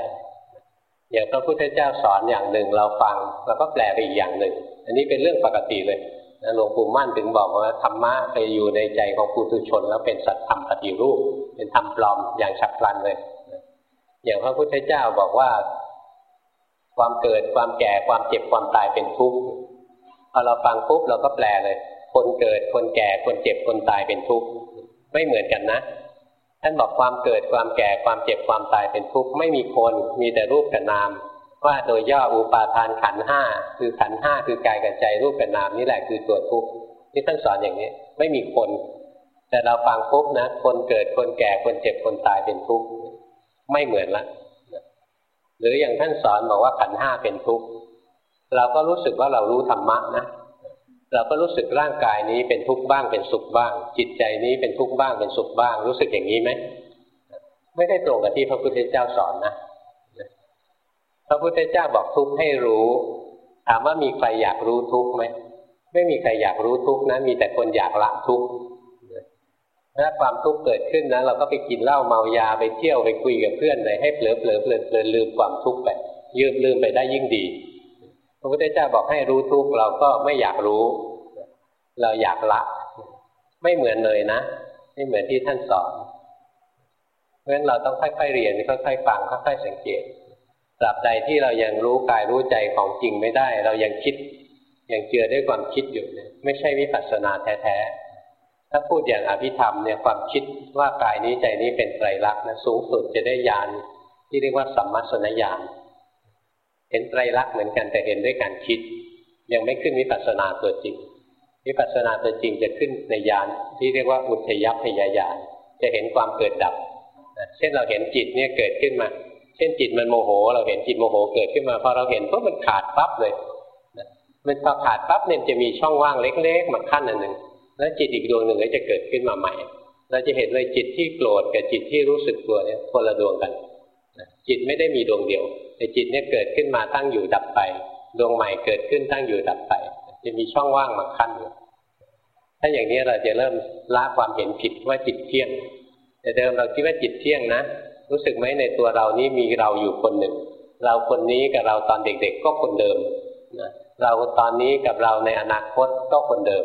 อย่างพระพุทธเจ้าสอนอย่างหนึ่งเราฟังเราก็แปลไปอีกอย่างหนึ่ง อันนี้เป็นเรื่องปกติเลยหลวงปู่มั่นถึงบอกว่าธรรมะไปอยู่ในใจของปุถุชน แล้วเป็นสัตธรรมปฏิรูป เป็นธรรมปลอมอย่างฉับพลันเลย อย่างพระพุทธเจ้าบอกว่า ความเกิดความแก่ความเจ็บความตายเป็นทุกข์พอเราฟังปุ๊บเราก็แปลเลย คนเกิดคนแก่คนเจ็บคนตายเป็นทุกข์ไม่เหมือนกันนะท่านบอกความเกิดความแก่ความเจ็บความตายเป็นทุกข์ไม่มีคนมีแต่รูปกับนาม ว่าโดยย่ออุปาทานขันห้าคือขันห้าคือกายกับใจรูปกับนามนี่แหละคือตัวทุกข์ที่ท่านสอนอย่างนี้ไม่มีคน แต่เราฟังปุ๊บนะ คนเกิดคนแก่คนเจ็บคนตายเป็นทุกข์ไม่เหมือนละ หรืออย่างท่านสอนบอกว่าขันห้าเป็นทุกข์เราก็รู้สึกว่าเรารู้ธรรมะนะเราก็รู้สึกร่างกายนี้เป็นทุกข์บ้างเป็นสุขบ้าง จิตใจนี้เป็นทุกข์บ้างเป็นสุขบ้าง รู้สึกอย่างนี้ไหมไม่ได้ตรงกับที่พระพุทธเจ้าสอนนะพระพุทธเจ้าบอกทุกข์ให้รู้ ถามว่ามีใครอยากรู้ทุกข์ไหมไม่มีใครอยากรู้ทุกข์นะมีแต่คนอยากละทุกข์ ถ้าความทุกข์เกิดขึ้นนะเราก็ไปกินเหล้าเมายาไปเที่ยวไปคุยกับเพื่อนอะไรให้เผลอเผลอเผลอเผลอลืมความทุกข์ไปยืมลืมไปได้ยิ่งดีพระพุทธเจ้าบอกให้รู้ทุกข์เราก็ไม่อยากรู้ เราอยากละ ไม่เหมือนเลยนะไม่เหมือนที่ท่านสอนเพราะฉะนั้นเราต้องค่อยๆเรียนค่อยๆฟังค่อยๆสังเกตตราบใดที่เรายังรู้กายรู้ใจของจริงไม่ได้ เรายังคิดยังเจือด้วยความคิดอยู่เนี่ยไม่ใช่วิปัสสนาแท้ๆ ถ้าพูดอย่างอภิธรรมเนี่ยความคิดว่ากายนี้ใจนี้เป็นไตรลักษณ์นะสูงสุดจะได้ญาณที่เรียกว่าสัมมาสนญาณเห็นไตรลักษณ์เหมือนกันแต่เห็นด้วยการคิด ยังไม่ขึ้นวิปัสสนาตัวจริงวิปัสสนาตัวจริงจะขึ้นในญาณที่เรียกว่าอุทยพยายานจะเห็นความเกิดดับเช่นเราเห็นจิตเนี่ยเกิดขึ้นมา เช่นจิตมันโมโห เราเห็นจิตโมโหเกิดขึ้นมาพอเราเห็นปุ๊บมันขาดปั๊บเลยมันพอขาดปั๊บเนี่ยจะมีช่องว่างเล็ก ๆมาขั้นอันหนึ่ง แล้วจิตอีกดวงหนึ่งก็จะเกิดขึ้นมาใหม่ เราจะเห็นเลยจิตที่โกรธกับจิตที่รู้สึกตัวเนี่ยคนละดวงกัน จิตไม่ได้มีดวงเดียว แต่จิตเนี่ยเกิดขึ้นมาตั้งอยู่ดับไป ดวงใหม่เกิดขึ้นตั้งอยู่ดับไป จะมีช่องว่างมาขั้นอยู่ถ้าอย่างนี้เราจะเริ่มละความเห็นผิดว่าจิตเที่ยง แต่เดิมเราคิดว่าจิตเที่ยงนะ รู้สึกไหมในตัวเรานี้มีเราอยู่คนหนึ่ง เราคนนี้กับเราตอนเด็กๆก็คนเดิมนะเราตอนนี้กับเราในอนาคตก็คนเดิม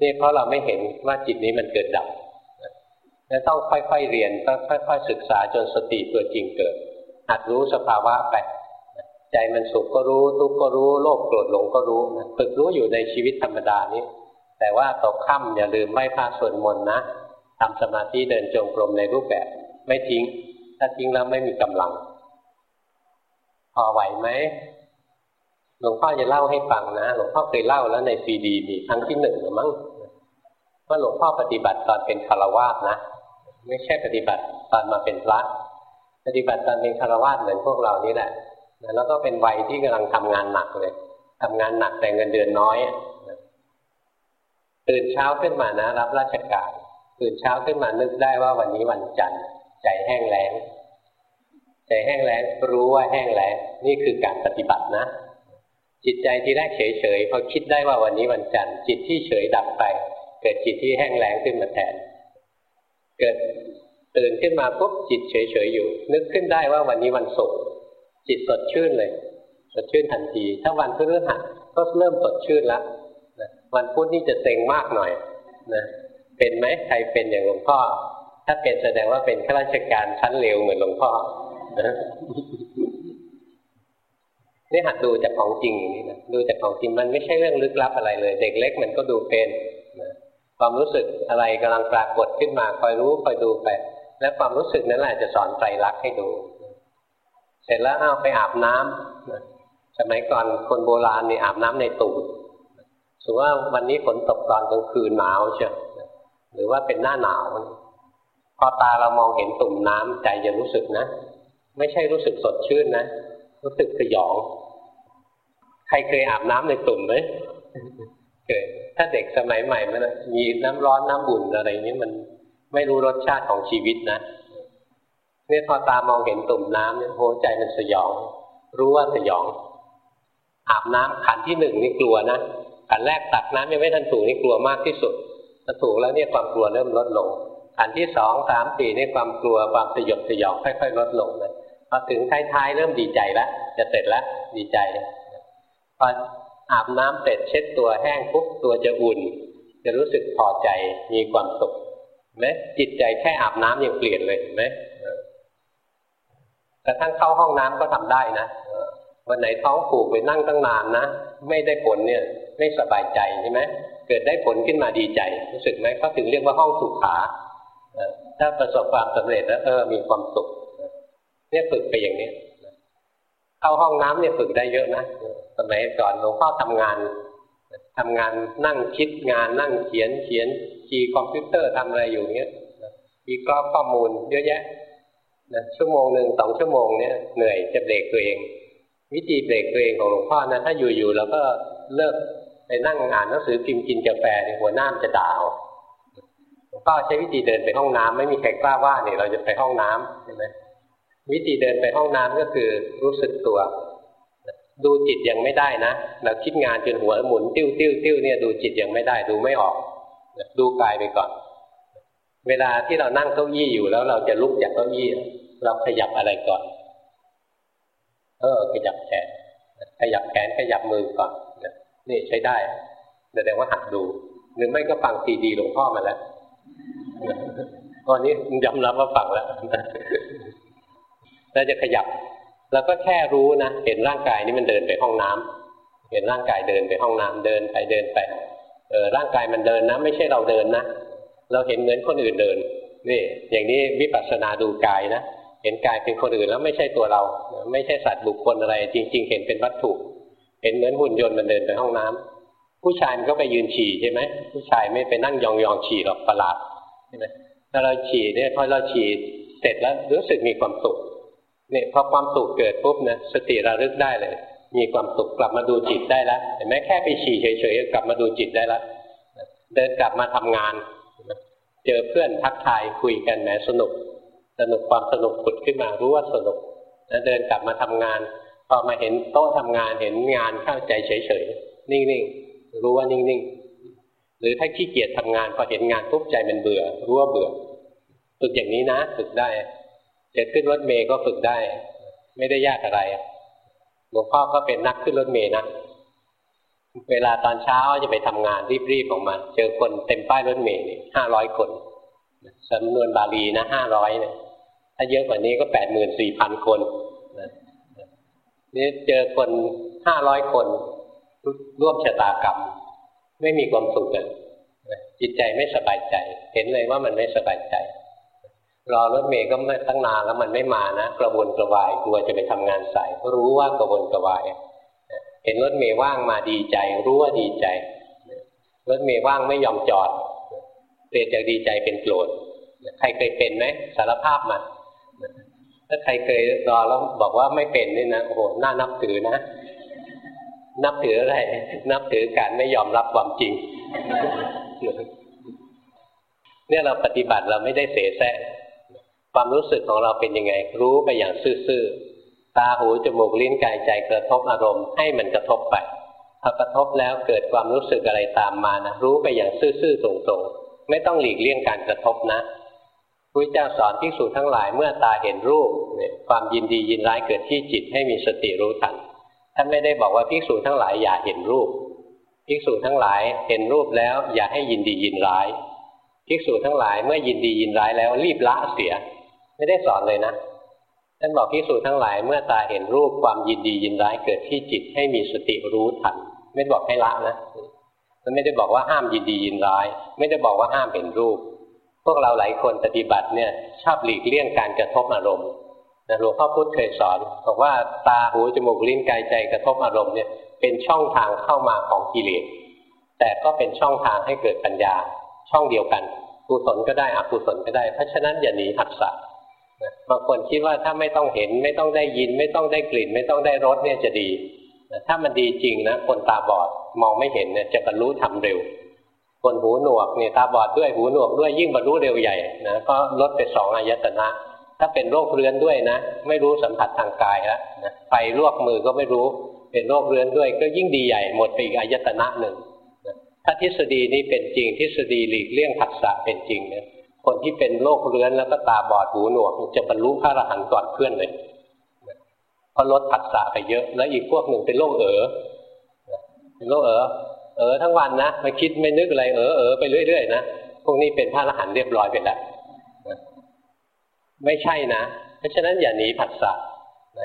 นี่เพราะเราไม่เห็นว่าจิตนี้มันเกิดดับและต้องค่อยๆเรียนต้องค่อย ๆ ศึกษาจนสติตัวจริงเกิด หัดรู้สภาวะไปใจมันสุขก็รู้ ทุกข์ก็รู้โลภโกรธหลงก็รู้ฝึกรู้อยู่ในชีวิตธรรมดานี้ แต่ว่าตกค่ำอย่าลืมไหว้พระสวดมนต์นะทำสมาธิเดินจงกรมในรูปแบบ ไม่ทิ้ง ถ้าทิ้งแล้วไม่มีกำลัง พอไหวไหมหลวงพ่อจะเล่าให้ฟังนะหลวงพ่อเคยเล่าแล้วในซีดีมีครั้งที่หนึ่งหรือมั้ง ว่าหลวงพ่อปฏิบัติตอนเป็นคารวาสนะ ไม่ใช่ปฏิบัติตอนมาเป็นพระ ปฏิบัติตอนเป็นคารวาสเหมือนพวกเรานี่แหละแล้วก็เป็นวัยที่กำลังทำงานหนักเลยทำงานหนักแต่เงินเดือนน้อยตื่นเช้าขึ้นมานะ รับราชการตื่นเช้าขึ้นมานึกได้ว่าวันนี้วันจันทร์ใจแห้งแล้งใจแห้งแล้งรู้ว่าแห้งแล้งนี่คือการปฏิบัตินะจิตใจที่แรกเฉยๆพอคิดได้ว่าวันนี้วันจันทร์จิตที่เฉยดับไป เกิดจิตที่แห้งแล้งขึ้นมาแทน เกิดตื่นขึ้นมาปุ๊บจิตเฉยๆอยู่ นึกขึ้นได้ว่าวันนี้วันศุกร์จิตสดชื่นเลย สดชื่นทันที ถ้าวันพฤหัสก็เริ่มสดชื่นแล้วนะวันพุธนี่จะเซ็งมากหน่อยนะเป็นไหมใครเป็นอย่างหลวงพ่อ ถ้าเป็นแสดงว่าเป็นข้าราชการชั้นเร็วเหมือนหลวงพ่อนี่หัดดูจากของจริงอย่างนี้นะดูจากของจริงมันไม่ใช่เรื่องลึกลับอะไรเลย เด็กเล็กมันก็ดูเป็น ความรู้สึกอะไรกำลังปรากฏขึ้นมาคอยรู้คอยดูไป และความรู้สึกนั้นแหละจะสอนไตรลักษณ์ให้ดู เสร็จแล้วเอาไปอาบน้ำสมัยก่อนคนโบราณนี่อาบน้ำในตูดสมมติว่าวันนี้ฝนตกตอนกลางคืนหนาวเชียวหรือว่าเป็นหน้าหนาวพอตาเรามองเห็นตุ่มน้ำใจจะรู้สึกนะ ไม่ใช่รู้สึกสดชื่นนะ รู้สึกสยอง ใครเคยอาบน้ำในตุ่มไหม เคยถ้าเด็กสมัยใหม่มันมีน้ำร้อนน้ำบุ่นอะไรนี้มันไม่รู้รสชาติของชีวิตนะเนี่ยพอตามองเห็นตุ่มน้ำเนี่ยโหใจมันสยอง รู้ว่าสยอง อาบน้ำขันที่หนึ่งนี่กลัวนะขันแรกตักน้ำยังไม่ทันถูกนี่กลัวมากที่สุดถ้าถูกแล้วเนี่ยความกลัวเริ่มลดลงขันที่สองสามสี่นี่ความกลัวความสยดสยองค่อยๆลดลงเลยพอถึงท้ายๆเริ่มดีใจแล้วจะเสร็จแล้วดีใจพอ อาบน้ำเสร็จเช็ดตัวแห้งปุ๊บตัวจะอุ่น จะรู้สึกพอใจมีความสุขไหมจิตใจแค่อาบน้ำยังเปลี่ยนเลยเห็นไหมแต่ทั้งเข้าห้องน้ำก็ทำได้นะวันไหนท้องผูกไปนั่งตั้งนานนะไม่ได้ผลเนี่ยไม่สบายใจใช่ไหมเกิดได้ผลขึ้นมาดีใจ รู้สึกไหมเขาถึงเรียกว่าห้องสุขาถ้าประสบความสำเร็จแล้วเออมีความสุขเนี่ยฝึกไปอย่างนี้ เข้าห้องน้ำเนี่ยฝึกได้เยอะนะสมัยก่อนหลวงพ่อทำงานทำงานนั่งคิดงานนั่งเขียนเขียนคีย์คอมพิวเตอร์ทำอะไรอยู่เนี้ยมีกรอบข้อมูลเยอะแยะนะชั่วโมงหนึ่งสองชั่วโมงเนี่ยเหนื่อยจะเบรกตัวเอง วิธีเบรกตัวเองของหลวงพ่อนะถ้าอยู่ๆแล้วก็เลิกไปนั่งอ่านหนังสือพิมพ์กินกาแฟในหัวหน้ามจะด่าหลวงพ่อใช้วิธีเดินไปห้องน้ำไม่มีใครกล้าว่าเนี่ยเราจะไปห้องน้ำใช่ไหม วิธีเดินไปห้องน้ำก็คือรู้สึกตัว ดูจิตยังไม่ได้นะเราคิดงานจนหัวหมุนติ้วติ้วติ้วเนี่ยดูจิตยังไม่ได้ดูไม่ออก ดูกายไปก่อน เวลาที่เรานั่งเก้าอี้อยู่แล้วเราจะลุกจากเก้าอี้เราขยับอะไรก่อน เออ ขยับแขนขยับแขนขยับมือก่อนนี่ใช้ได้แสดงว่าหัดดูหรือไม่ก็ฟังซีดีหลวงพ่อมาแล้วตอนนี้ยอมรับว่าฟังแล้ว เราจะขยับแล้วก็แค่รู้นะเห็นร่างกายนี้มันเดินไปห้องน้ำเห็นร่างกายเดินไปห้องน้ำเดินไปเดินไปเออร่างกายมันเดินนะ ไม่ใช่เราเดินนะเราเห็นเหมือนคนอื่นเดินนี่อย่างนี้วิปัสสนาดูกายนะเห็นกายเป็นคนอื่นแล้วไม่ใช่ตัวเรา ไม่ใช่สัตว์บุคคลอะไร จริง ๆ เห็นเป็นวัตถุ เห็นเหมือนหุ่นยนต์มันเดินไปห้องน้ำผู้ชายมันก็ไปยืนฉี่ใช่ไหมผู้ชายไม่ไปนั่งยองๆฉี่หรอกประหลาดใช่ไหมถ้าเราฉี่เนี่ยพอเราฉี่เสร็จแล้วรู้สึกมีความสุข เนี่ยพอความสุขเกิดปุ๊บนะสติระลึกได้เลย มีความสุขกลับมาดูจิตได้แล้วเห็นไหมแค่ไปฉี่เฉยๆกลับมาดูจิตได้แล้วเดินกลับมาทำงาน เจอเพื่อนทักทายคุยกันแหมสนุก สนุกความสนุกขุดขึ้นมารู้ว่าสนุกแล้วเดินกลับมาทำงาน พอมาเห็นโต๊ะทำงานเห็นงานเข้าใจเฉยๆนิ่งๆรู้ว่านิ่งๆหรือถ้าขี้เกียจทำงานพอเห็นงานปุ๊บใจมันเบื่อรู้ว่าเบื่อฝึกอย่างนี้นะฝึกได้ จะขึ้นรถเมย์ก็ฝึกได้ ไม่ได้ยากอะไรหลวงพ่อก็เป็นนักขึ้นรถเมย์นะเวลาตอนเช้าจะไปทำงานรีบๆออกมา เจอคนเต็มป้ายรถเมย์นี่ห้าร้อยคนจำนวนบาลีนะห้าร้อยเนี่ยถ้าเยอะกว่านี้ก็แปดหมื่นสี่พันคนนี่เจอคนห้าร้อยคนร่วมชะตากรรม ไม่มีความสุขเลยจิตใจไม่สบายใจ เห็นเลยว่ามันไม่สบายใจ รอรถเมย์ก็ไม่ตั้งนานแล้วมันไม่มานะกระวนกระวายกลัวจะไปทำงานสายก็รู้ว่ากระวนกระวายเห็นรถเมย์ว่างมาดีใจ รู้ว่าดีใจรถเมย์ว่างไม่ยอมจอดเปลี่ยนจากดีใจเป็นโกรธใครเคยเป็นไหมสารภาพมาถ้าใครเคยรอแล้วบอกว่าไม่เป็นนี่นะโอ้โหน่านับถือนะ นับถืออะไร นับถือการไม่ยอมรับความจริงเนี่ยเราปฏิบัติเราไม่ได้เสแสร้ง ความรู้สึกของเราเป็นยังไง รู้ไปอย่างซื่อๆ ตาหูจมูกลิ้นกายใจกระทบอารมณ์ให้มันกระทบไปพอกระทบแล้วเกิดความรู้สึกอะไรตามมานะรู้ไปอย่างซื่อๆตรงๆ ไม่ต้องหลีกเลี่ยงการกระทบนะพระเจ้าสอนภิกษุทั้งหลายเมื่อตาเห็นรูปเนี่ยความยินดียินร้ายเกิดที่จิตให้มีสติรู้ทันท่านไม่ได้บอกว่าภิกษุทั้งหลายอย่าเห็นรูปภิกษุทั้งหลายเห็นรูปแล้วอย่าให้ยินดียินร้ายภิกษุทั้งหลายเมื่อยินดียินร้ายแล้วรีบละเสีย ไม่ได้สอนเลยนะท่านบอกภิกษุทั้งหลาย เมื่อตาเห็นรูปความยินดียินร้ายเกิดที่จิตให้มีสติรู้ทัน ไม่ได้บอกให้ละนะมันไม่ได้บอกว่าห้ามยินดียินร้าย ไม่ได้บอกว่าห้ามเห็นรูป พวกเราหลายคนปฏิบัติเนี่ยชอบหลีกเลี่ยงการกระทบอารมณ์หลวงพ่อพุธเคยสอนบอกว่าตาหูจมูกลิ้นกายใจกระทบอารมณ์เนี่ยเป็นช่องทางเข้ามาของกิเลสแต่ก็เป็นช่องทางให้เกิดปัญญา ช่องเดียวกันกุศลก็ได้อกุศลก็ได้ เพราะฉะนั้นอย่าหนีหักษะ บางคนคิดว่าถ้าไม่ต้องเห็น ไม่ต้องได้ยิน ไม่ต้องได้กลิ่น ไม่ต้องได้รสเนี่ยจะดีถ้ามันดีจริงนะคนตาบอดมองไม่เห็นเนี่ยจะบรรลุทำเร็ว คนหูหนวกเนี่ยตาบอดด้วยหูหนวกด้วยยิ่งบรรลุเร็วใหญ่นะก็ลดไปสองอายตนะ ถ้าเป็นโรคเรื้อนด้วยนะ ไม่รู้สัมผัสทางกายแล้วนะไฟลวกมือก็ไม่รู้เป็นโรคเรื้อนด้วย ก็ยิ่งดีใหญ่หมดไปอีกอายตนะหนึ่งถ้าทฤษฎีนี้เป็นจริงทฤษฎีหลีกเลี่ยงผัสสะเป็นจริงเนี่ย คนที่เป็นโรคเรื้อนแล้วก็ตาบอดหูหนวกจะบรรลุพระอรหันต์ก่อนเพื่อนเลยเพราะลดผัสสะไปเยอะ แล้วอีกพวกหนึ่งเป็นโรคเอ๋อเป็นโรคเอ๋อเออทั้งวันนะไม่คิดไม่นึกอะไรเออเออไปเรื่อยๆนะพวกนี้เป็นพระอรหันต์เรียบร้อยไปแล้วไม่ใช่นะ เพราะฉะนั้นอย่าหนีผัสสะ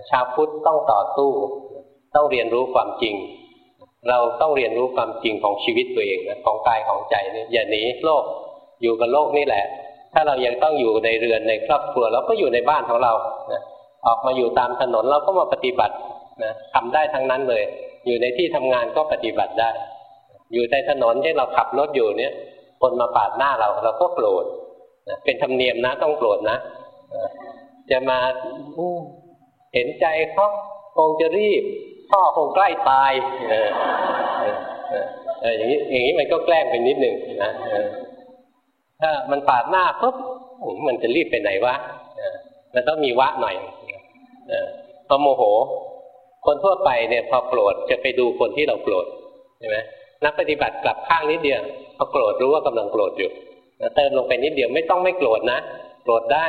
ชาวพุทธต้องต่อสู้ ต้องเรียนรู้ความจริง เราต้องเรียนรู้ความจริงของชีวิตตัวเองนะของกายของใจเนี่ยอย่าหนีโลกอยู่กับโลกนี่แหละ ถ้าเรายังต้องอยู่ในเรือนในครอบครัวเราก็อยู่ในบ้านของเรานะออกมาอยู่ตามถนนเราก็มาปฏิบัตินะทำได้ทั้งนั้นเลย อยู่ในที่ทำงานก็ปฏิบัติได้ อยู่ในถนนที่เราขับรถอยู่เนี่ย คนมาปาดหน้าเราเราก็โกรธเป็นธรรมเนียมนะต้องโกรธนะจะมาเห็นใจเขาคงจะรีบ พ่อคงใกล้ตายออเอออย่างนี้อย่างนี้มันก็แกล้งไปนิดหนึ่งนะ ถ้ามันปาดหน้าปุ๊บมันจะรีบไปไหนวะมันต้องมีวะหน่อยพอโมโห คนทั่วไปเนี่ยพอโกรธจะไปดูคนที่เราโกรธใช่ไหมนักปฏิบัติกลับข้างนิดเดียวพอโกรธรู้ว่ากำลังโกรธอยู่เติมลงไปนิดเดียวไม่ต้องไม่โกรธนะโกรธได้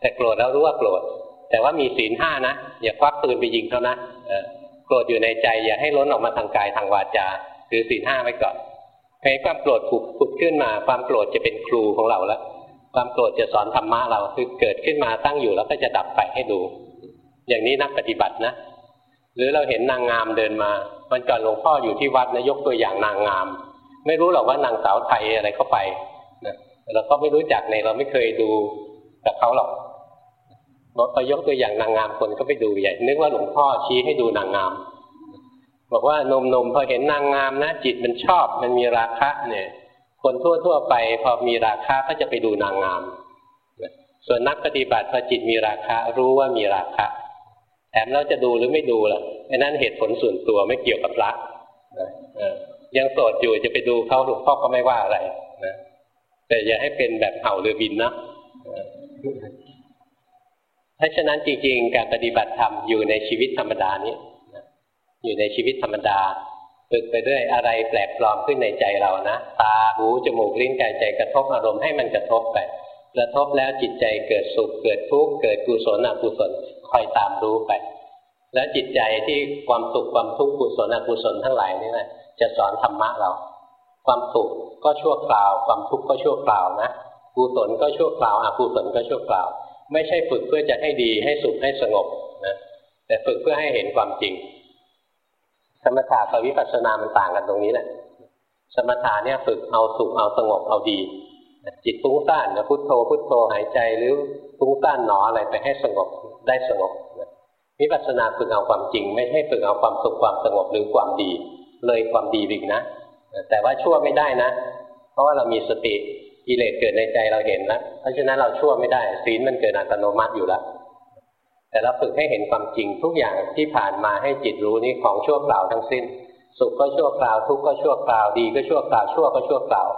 แต่โกรธแล้วรู้ว่าโกรธแต่ว่ามีศีลห้านะอย่าควักปืนไปยิงเขานะโกรธอยู่ในใจ อย่าให้ล้นออกมาทางกายทางวาจาคือศีลห้าไว้ก่อน ให้ความโกรธผุดผุดขึ้นมา ความโกรธจะเป็นครูของเราแล้ว ความโกรธจะสอนธรรมะเราคือเกิดขึ้นมาตั้งอยู่แล้วก็จะดับไปให้ดู อย่างนี้นักปฏิบัตินะ หรือเราเห็นนางงามเดินมามันก่อนหลวงพ่ออยู่ที่วัดนะยกตัวอย่างนางงาม ไม่รู้หรอกว่านางสาวไทยอะไรเข้าไปนะเราก็ไม่รู้จักในเราไม่เคยดูกับเขาหรอกพอยกตัวอย่างนางงามคนก็ไปดูใหญ่นึกว่าหลวงพ่อชี้ให้ดูนางงาม บอกว่านมนมพอเห็นนางงามนะ จิตมันชอบมันมีราคะเนี่ย คนทั่วทั่วไปพอมีราคะก็จะไปดูนางงาม ส่วนนักปฏิบัติพอจิตมีราคะรู้ว่ามีราคะแถมเราจะดูหรือไม่ดูล่ะไอ้นั่นเหตุผลส่วนตัวไม่เกี่ยวกับพระยังโสดอยู่จะไปดูเขาหลวงพ่อก็ไม่ว่าอะไรนะแต่อย่าให้เป็นแบบเห่าหรือบินนะเพราะฉะนั้นจริงๆ การปฏิบัติธรรมอยู่ในชีวิตธรรมดานี้ อยู่ในชีวิตธรรมดาฝึกไปด้วยอะไรแปลกปลอมขึ้นในใจเรานะตาหูจมูกลิ้นกายใจกระทบอารมณ์ให้มันกระทบไปกระทบแล้วจิตใจเกิดสุขเกิดทุกข์เกิดกุศลอกุศลคอยตามรู้ไป แล้วจิตใจที่ความสุขความทุกข์กุศลอกุศลทั้งหลายนี่นะจะสอนธรรมะเรา ความสุขก็ชั่วคราว ความทุกข์ก็ชั่วคราวนะกุศลก็ชั่วคราวอกุศลก็ชั่วคราว ไม่ใช่ฝึกเพื่อจะให้ดีให้สุขให้สงบนะแต่ฝึกเพื่อให้เห็นความจริง สมถะกับวิปัสสนามันต่างกันตรงนี้แหละสมถะเนี่ยฝึกเอาสุขเอาสงบเอาดี จิตฟุ้งซ่านนะพุทโธพุทโธหายใจหรือฟุ้งซ่านหนออะไรไปให้สงบได้สงบวิปัสสนาฝึกเอาความจริง ไม่ให้ฝึกเอาความสุขความสงบหรือความดี เลยความดีอีกนะ แต่ว่าชั่วไม่ได้นะ เพราะว่าเรามีสติกิเลสเกิดในใจเราเห็นแล้วเพราะฉะนั้นเราชั่วไม่ได้ศีลมันเกิดอัตโนมัติอยู่แล้ว แต่เราฝึกให้เห็นความจริงทุกอย่างที่ผ่านมาให้จิตรู้นี่ของชั่วคราวทั้งสิ้น สุขก็ชั่วคราวทุกข์ก็ชั่วคราวดีก็ชั่วคราวชั่วก็ชั่วคราว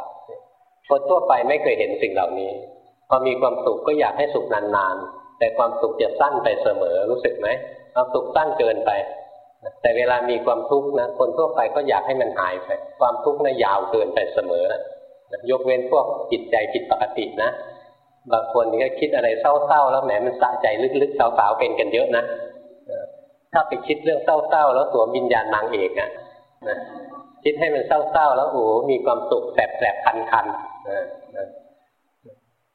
คนทั่วไปไม่เคยเห็นสิ่งเหล่านี้ พอมีความสุขก็อยากให้สุขนานๆ แต่ความสุขจะสั้นไปเสมอรู้สึกไหมความสุขสั้นเกินไป แต่เวลามีความทุกข์นะคนทั่วไปก็อยากให้มันหายไป ความทุกข์นะ่ะยาวเกินไปเสมอนะยกเว้นพวกจิตใจผิดปกตินะ บางคนก็คิดอะไรเศร้าๆแล้วแหมมันสะใจลึกๆสาวๆเป็นกันเยอะนะถ้าไปคิดเรื่องเศร้าๆแล้วสวมวิญญาณนางเอกอะนะคิดให้มันเศร้าๆแล้วโอ้มีความสุขแสบๆคันๆ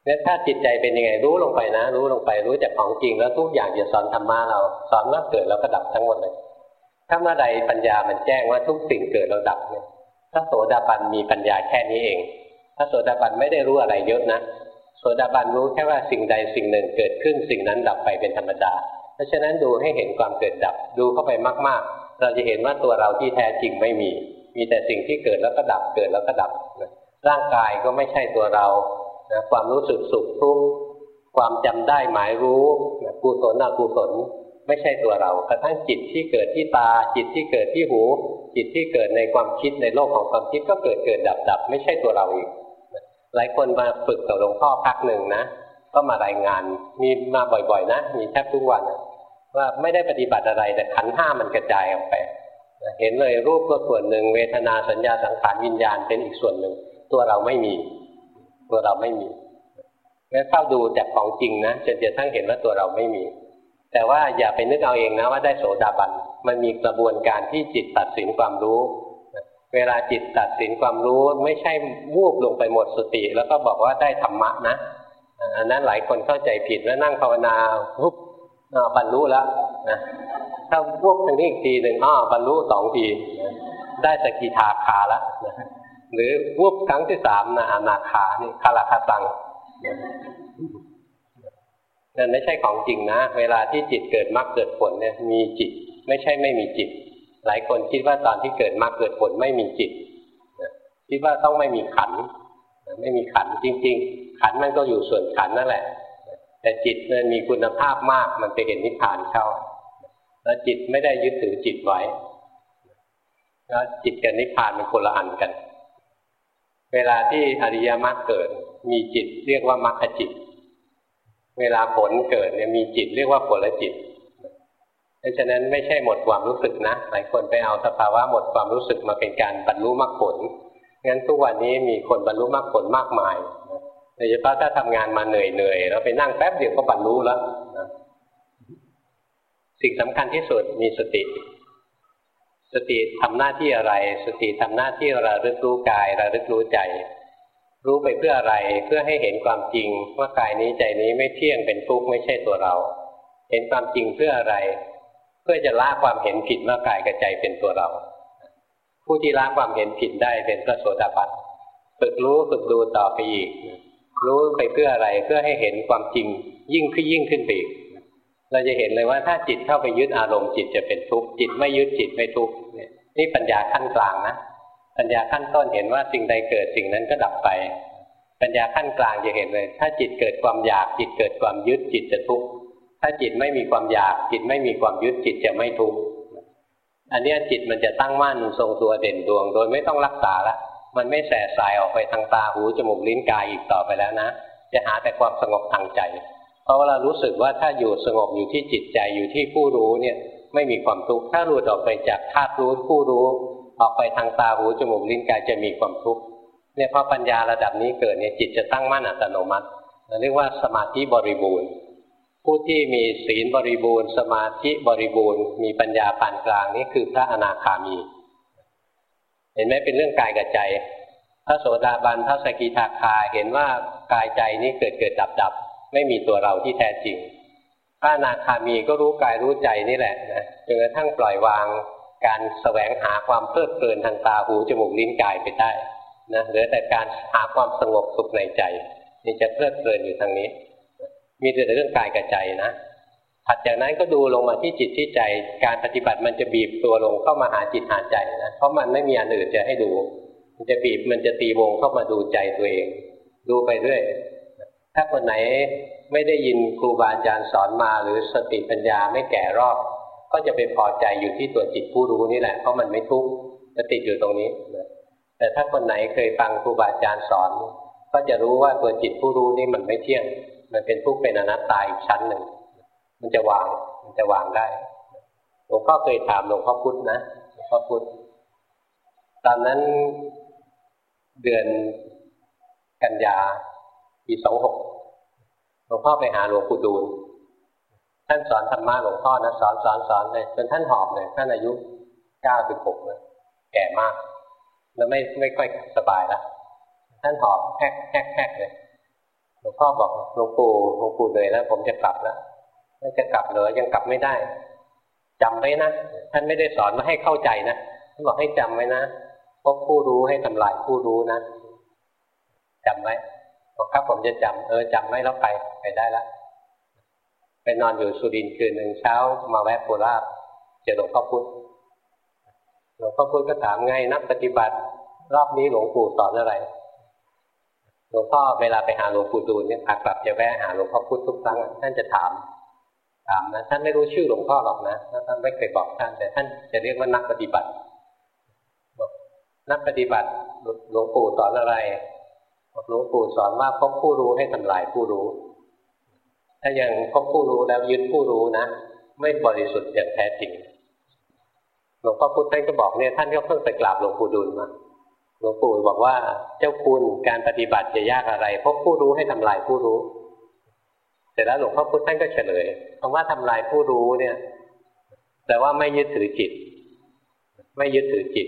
เนี่ยถ้าจิตใจเป็นยังไงรู้ลงไปนะ รู้ลงไปรู้จากของจริงแล้วทุกอย่างจะสอนธรรมะเรา สอนว่าเกิดแล้วก็ดับทั้งหมดเลย ถ้าเมื่อใดปัญญามันแจ้งว่าทุกสิ่งเกิดแล้วดับเนี่ยถ้าโสดาบันมีปัญญาแค่นี้เองถ้าโสดาบันไม่ได้รู้อะไรเยอะนะ โสดาบันรู้แค่ว่าสิ่งใดสิ่งหนึ่งเกิดขึ้นสิ่งนั้นดับไปเป็นธรรมดา เพราะฉะนั้นดูให้เห็นความเกิดดับดูเข้าไปมาก ๆ เราจะเห็นว่าตัวเราที่แท้จริงไม่มี มีแต่สิ่งที่เกิดแล้วก็ดับเกิดแล้วก็ดับ ร่างกายก็ไม่ใช่ตัวเราความรู้สึกสุขทุกข์ความจำได้หมายรู้กุศลอกุศลไม่ใช่ตัวเรากระทั่งจิตที่เกิดที่ตา จิตที่เกิดที่หู จิตที่เกิดในความคิดในโลกของความคิดก็เกิดเกิดดับดับ ไม่ใช่ตัวเราอีก หลายคนมาฝึกกับหลวงพ่อพักหนึ่งนะก็มารายงานมีมาบ่อยๆ นะ มีแทบทุกวันว่าไม่ได้ปฏิบัติอะไรแต่ขันห้ามันกระจายออกไปเห็นเลยรูปก็ส่วนหนึ่ง เวทนาสัญญาสังขารวิญญาณเป็นอีกส่วนหนึ่ง ตัวเราไม่มี ตัวเราไม่มีแล้วเข้าดูจากของจริงนะจนจะทั้งเห็นว่าตัวเราไม่มี แต่ว่าอย่าไปนึกเอาเองนะว่าได้โสดาบันมันมีกระบวนการที่จิตตัดสินความรู้ เวลาจิตตัดสินความรู้ไม่ใช่วูบลงไปหมดสติ แล้วก็บอกว่าได้ธรรมะนะอันนั้นหลายคนเข้าใจผิดแล้วนั่งภาวนาวุบบรรลุแล้วนะถ้าวูบทางนี้อีกทีหนึ่งอ้อบรรลุสองทีได้สกิทาคาแล้วหรือวูบครั้งที่สามนะอนาคานี่คาราคาสังนั่นไม่ใช่ของจริงนะ เวลาที่จิตเกิดมรรคเกิดผลเนี่ยมีจิต ไม่ใช่ไม่มีจิต หลายคนคิดว่าตอนที่เกิดมาเกิดผลไม่มีจิตคิดว่าต้องไม่มีขันไม่มีขันจริง ๆ ขันมันก็อยู่ส่วนขันนั่นแหละ แต่จิตมันมีคุณภาพมากมันไปเห็นนิพพานเข้า แล้วจิตไม่ได้ยึดถือจิตไว้แล้วจิตกับนิพพานเป็นคนละอันกัน เวลาที่อริยมรรคเกิด มีจิตเรียกว่ามรรคจิต เวลาผลเกิดเนี่ยมีจิตเรียกว่าผลจิต เพราะฉะนั้นไม่ใช่หมดความรู้สึกนะหลายคนไปเอาสภาวะหมดความรู้สึกมาเป็นการบรรลุมรรคผลงั้นทุกวันนี้มีคนบรรลุมรรคผลมากมายโดยเฉพาะถ้าทำงานมาเหนื่อยๆแล้วไปนั่งแป๊บเดียวก็บรรลุแล้วนะสิ่งสำคัญที่สุดมีสติ สติทำหน้าที่อะไร สติทำหน้าที่ระลึกรู้กายระลึกรู้ใจ รู้ไปเพื่ออะไรเพื่อให้เห็นความจริงว่ากายนี้ใจนี้ไม่เที่ยงเป็นทุกข์ไม่ใช่ตัวเรา เห็นความจริงเพื่ออะไร เพื่อจะละความเห็นผิดว่ากายกับใจเป็นตัวเรา ผู้ที่ละความเห็นผิดได้เป็นพระโสดาบันฝึกรู้ฝึกดูต่อไปอีก รู้ไปเพื่ออะไรเพื่อให้เห็นความจริงยิ่งขึ้นยิ่งขึ้นไปอีกเราจะเห็นเลยว่าถ้าจิตเข้าไปยึดอารมณ์จิตจะเป็นทุกข์จิตไม่ยึดจิตไม่ทุกข์นี่ปัญญาขั้นกลางนะปัญญาขั้นต้นเห็นว่าสิ่งใดเกิดสิ่งนั้นก็ดับไป ปัญญาขั้นกลางจะเห็นเลย ถ้าจิตเกิดความอยากจิตเกิดความยึดจิตจะทุกข์ ถ้าจิตไม่มีความอยากจิตไม่มีความยึดจิตจะไม่ทุกข์อันนี้จิตมันจะตั้งมั่นทรงตัวเด่นดวง โดยไม่ต้องรักษาละมันไม่แสสายออกไปทางตาหูจมูกลิ้นกายอีกต่อไปแล้วนะ จะหาแต่ความสงบทางใจ เพราะว่าเรารู้สึกว่าถ้าอยู่สงบอยู่ที่จิตใจอยู่ที่ผู้รู้เนี่ยไม่มีความทุกข์ถ้าหลุดออกไปจากธาตุรู้ผู้รู้ ออกไปทางตาหูจมูกลิ้นกายจะมีความทุกข์เนี่ยพอปัญญาระดับนี้เกิดเนี่ยจิตจะตั้งมั่นอัตโนมัติเราเรียกว่าสมาธิบริบูรณ์ ผู้ที่มีศีลบริบูรณ์ สมาธิบริบูรณ์ มีปัญญาปานกลางนี่คือพระอนาคามี เห็นไหมเป็นเรื่องกายกับใจ พระโสดาบันพระสกิทาคาเห็นว่ากายใจนี้เกิดเกิดดับดับไม่มีตัวเราที่แท้จริง พระอนาคามีก็รู้กายรู้ใจนี่แหละนะจนกระทั่งปล่อยวางการแสวงหาความเพลิดเพลินทางตาหูจมูกลิ้นกายไปได้นะเหลือแต่การหาความสงบสุขในใจนี่จะเพลิดเพลินอยู่ทางนี้ มีแต่เรื่องกายกับใจนะถัดจากนั้นก็ดูลงมาที่จิตที่ใจ การปฏิบัติมันจะบีบตัวลงเข้ามาหาจิตหาใจนะเพราะมันไม่มีอันอื่นจะให้ดู มันจะบีบมันจะตีวงเข้ามาดูใจตัวเอง ดูไปเรื่อยถ้าคนไหนไม่ได้ยินครูบาอาจารย์สอนมาหรือสติปัญญาไม่แก่รอบ ก็จะไปพอใจอยู่ที่ตัวจิตผู้รู้นี่แหละเพราะมันไม่ทุกข์จะติดอยู่ตรงนี้แต่ถ้าคนไหนเคยฟังครูบาอาจารย์สอน ก็จะรู้ว่าตัวจิตผู้รู้นี่มันไม่เที่ยง มันเป็นทุกข์เป็นอนัตตาอีกชั้นหนึ่ง มันจะวาง มันจะวางได้หลวงพ่อเคยถามหลวงพ่อพุธนะหลวงพ่อพุธตอนนั้นเดือนกันยาปีสองหกหลวงพ่อไปหาหลวงปู่ดูลท่านสอนธรรมะหลวงพ่อนะสอนสอนสอนเลยจนท่านหอบเลยท่านอายุเก้าสิบหกเลยแก่มาก แล้วไม่ไม่ค่อยสบายละท่านหอบแฮกแฮกแฮกเลย หลวงพ่อบอกหลวงปู่หลวงปู่เลยแล้วผมจะกลับแล้วไม่จะกลับเหรอยังกลับไม่ได้จำไว้นะท่านไม่ได้สอนมาให้เข้าใจนะท่านบอกให้จำไว้นะพบผู้รู้ให้ทำลายผู้รู้นะจำไว้บอกครับผมจะจำเออจำไว้แล้วไปไปได้ละไปนอนอยู่สุรินทร์คืนหนึ่งเช้า มาแวะโคราชเจอหลวงพ่อพุธหลวงพ่อพุธก็ถามไงนักปฏิบัติ รอบนี้หลวงปู่สอนอะไร หลวงพ่อเวลาไปหาหลวงปู่ดูลเนี่ยขากลับจะแวะหาหลวงพ่อพุธทุกครั้งท่านจะถามถามนะท่านไม่รู้ชื่อหลวงพ่อหรอกนะท่านไม่เคยบอกท่านแต่ท่านจะเรียกว่านักปฏิบัตินักปฏิบัติหลวงปู่สอนอะไรหลวงปู่สอนว่าพบผู้รู้ให้ทำลายผู้รู้ ถ้ายังพบผู้รู้แล้วยึดผู้รู้นะไม่บริสุทธิ์อย่างแท้จริงหลวงพ่อพุธท่านก็บอกเนี่ยท่านก็เพิ่งไปกราบหลวงปู่ดุลมา หลวงปู่บอกว่าเจ้าคุณการปฏิบัติจะยากอะไรพบผู้รู้ให้ทำลายผู้รู้เสร็จแล้วหลวงพ่อพุธท่านก็เฉลยคำว่าทำลายผู้รู้เนี่ย แต่ว่าไม่ยึดถือจิต ไม่ยึดถือจิต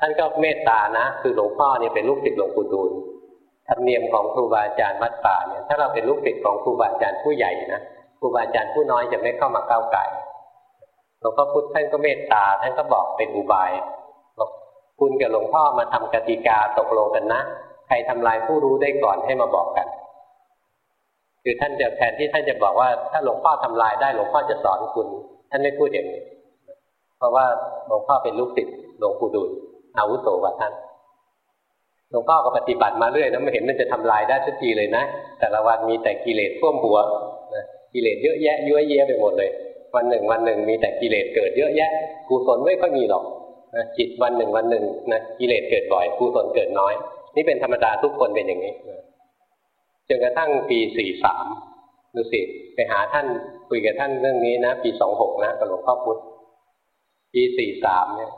ท่านก็เมตตานะ คือหลวงพ่อเนี่ยเป็นลูกศิษย์หลวงปู่ดูลธรรมเนียมของครูบาอาจารย์วัดป่าเนี่ยถ้าเราเป็นลูกศิษย์ของครูบาอาจารย์ผู้ใหญ่นะครูบาอาจารย์ผู้น้อยจะไม่เข้ามาก้าวไก่หลวงพ่อพุธท่านก็เมตตาท่านก็บอกเป็นอุบาย คุณกับหลวงพ่อมาทำกติกาตกลงกันนะใครทำลายผู้รู้ได้ก่อนให้มาบอกกัน คือท่านจะแทนที่ท่านจะบอกว่า ถ้าหลวงพ่อทำลายได้หลวงพ่อจะสอนคุณ ท่านไม่พูดอย่างนี้เพราะว่าหลวงพ่อเป็นลูกศิษย์หลวงปู่ดูลอาวุโสกว่าท่านหลวงพ่อก็ปฏิบัติมาเรื่อยนะไม่เห็นมันจะทำลายได้สักทีเลยนะ แต่ละวันมีแต่กิเลสท่วมหัวนะกิเลสเยอะแยะยั่วเยะไปหมดเลย วันหนึ่งวันหนึ่งมีแต่กิเลสเกิดเยอะแยะกุศลไม่ค่อยมีหรอก นะจิตวันหนึ่งวันหนึ่งนะกิเลสเกิดบ่อยกุศลเกิดน้อย นี่เป็นธรรมดาทุกคนเป็นอย่างนี้จนกระทั่งปีสี่สามดูสิไปหาท่านคุยกับท่านเรื่องนี้นะ ปีสองหกนะกับหลวงพ่อพุธปีสี่สามเนี่ย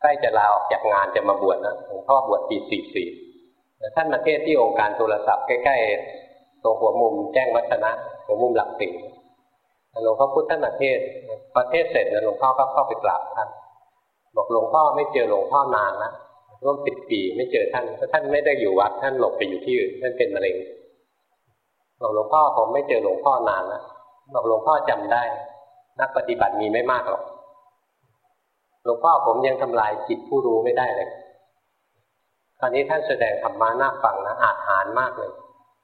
ใกล้จะลาออกจากงานจะมาบวชนะหลวงพ่อบวชปีสี่สี่ท่านมาเทศที่องค์การโทรศัพท์ใกล้ๆตรงหัวมุมแจ้งวัฒนะหัวมุมหลักสิงหลวงพ่อพุทธท่านมาเทศประเทศเสร็จนะหลวงพ่อก็เข้าไปกราบท่าน บอกหลวงพ่อไม่เจอหลวงพ่อนานนะร่วมสิบปีไม่เจอท่านเพราะท่านไม่ได้อยู่วัดท่านหลบไปอยู่ที่อื่นท่านเป็นมะเร็งบอกหลวงพ่อผมไม่เจอหลวงพ่อนานนะบอกหลวงพ่อจำได้ นักปฏิบัติมีไม่มากหรอกหลวงพ่อผมยังทำลายจิตผู้รู้ไม่ได้เลยคราวนี้ท่านแสดงธรรมาหน้าฟังนะอาจหารมากเลย